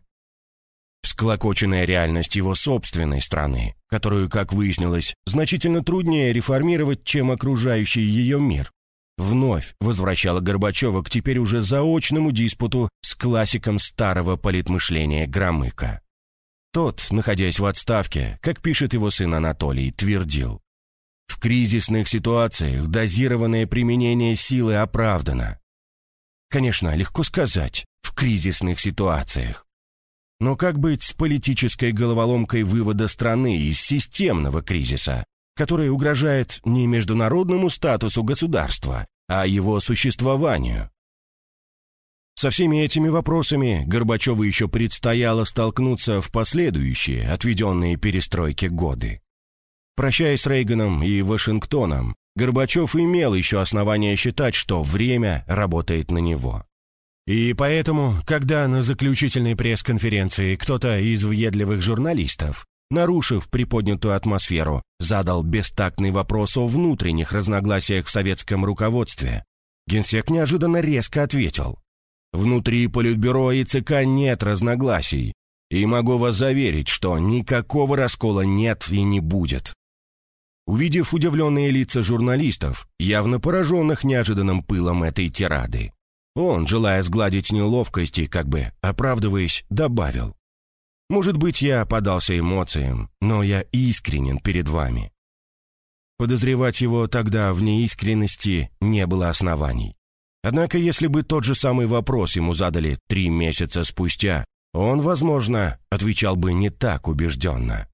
Speaker 1: Всклокоченная реальность его собственной страны, которую, как выяснилось, значительно труднее реформировать, чем окружающий ее мир, вновь возвращала Горбачева к теперь уже заочному диспуту с классиком старого политмышления Громыка. Тот, находясь в отставке, как пишет его сын Анатолий, твердил. В кризисных ситуациях дозированное применение силы оправдано. Конечно, легко сказать, в кризисных ситуациях. Но как быть с политической головоломкой вывода страны из системного кризиса, который угрожает не международному статусу государства, а его существованию? Со всеми этими вопросами Горбачеву еще предстояло столкнуться в последующие, отведенные перестройке годы. Прощаясь с Рейганом и Вашингтоном, Горбачев имел еще основания считать, что время работает на него. И поэтому, когда на заключительной пресс-конференции кто-то из въедливых журналистов, нарушив приподнятую атмосферу, задал бестактный вопрос о внутренних разногласиях в советском руководстве, генсек неожиданно резко ответил. Внутри Политбюро и ЦК нет разногласий, и могу вас заверить, что никакого раскола нет и не будет. Увидев удивленные лица журналистов, явно пораженных неожиданным пылом этой тирады, он, желая сгладить неловкости, как бы оправдываясь, добавил. «Может быть, я подался эмоциям, но я искренен перед вами». Подозревать его тогда в неискренности не было оснований. Однако, если бы тот же самый вопрос ему задали три месяца спустя, он, возможно, отвечал бы не так убежденно.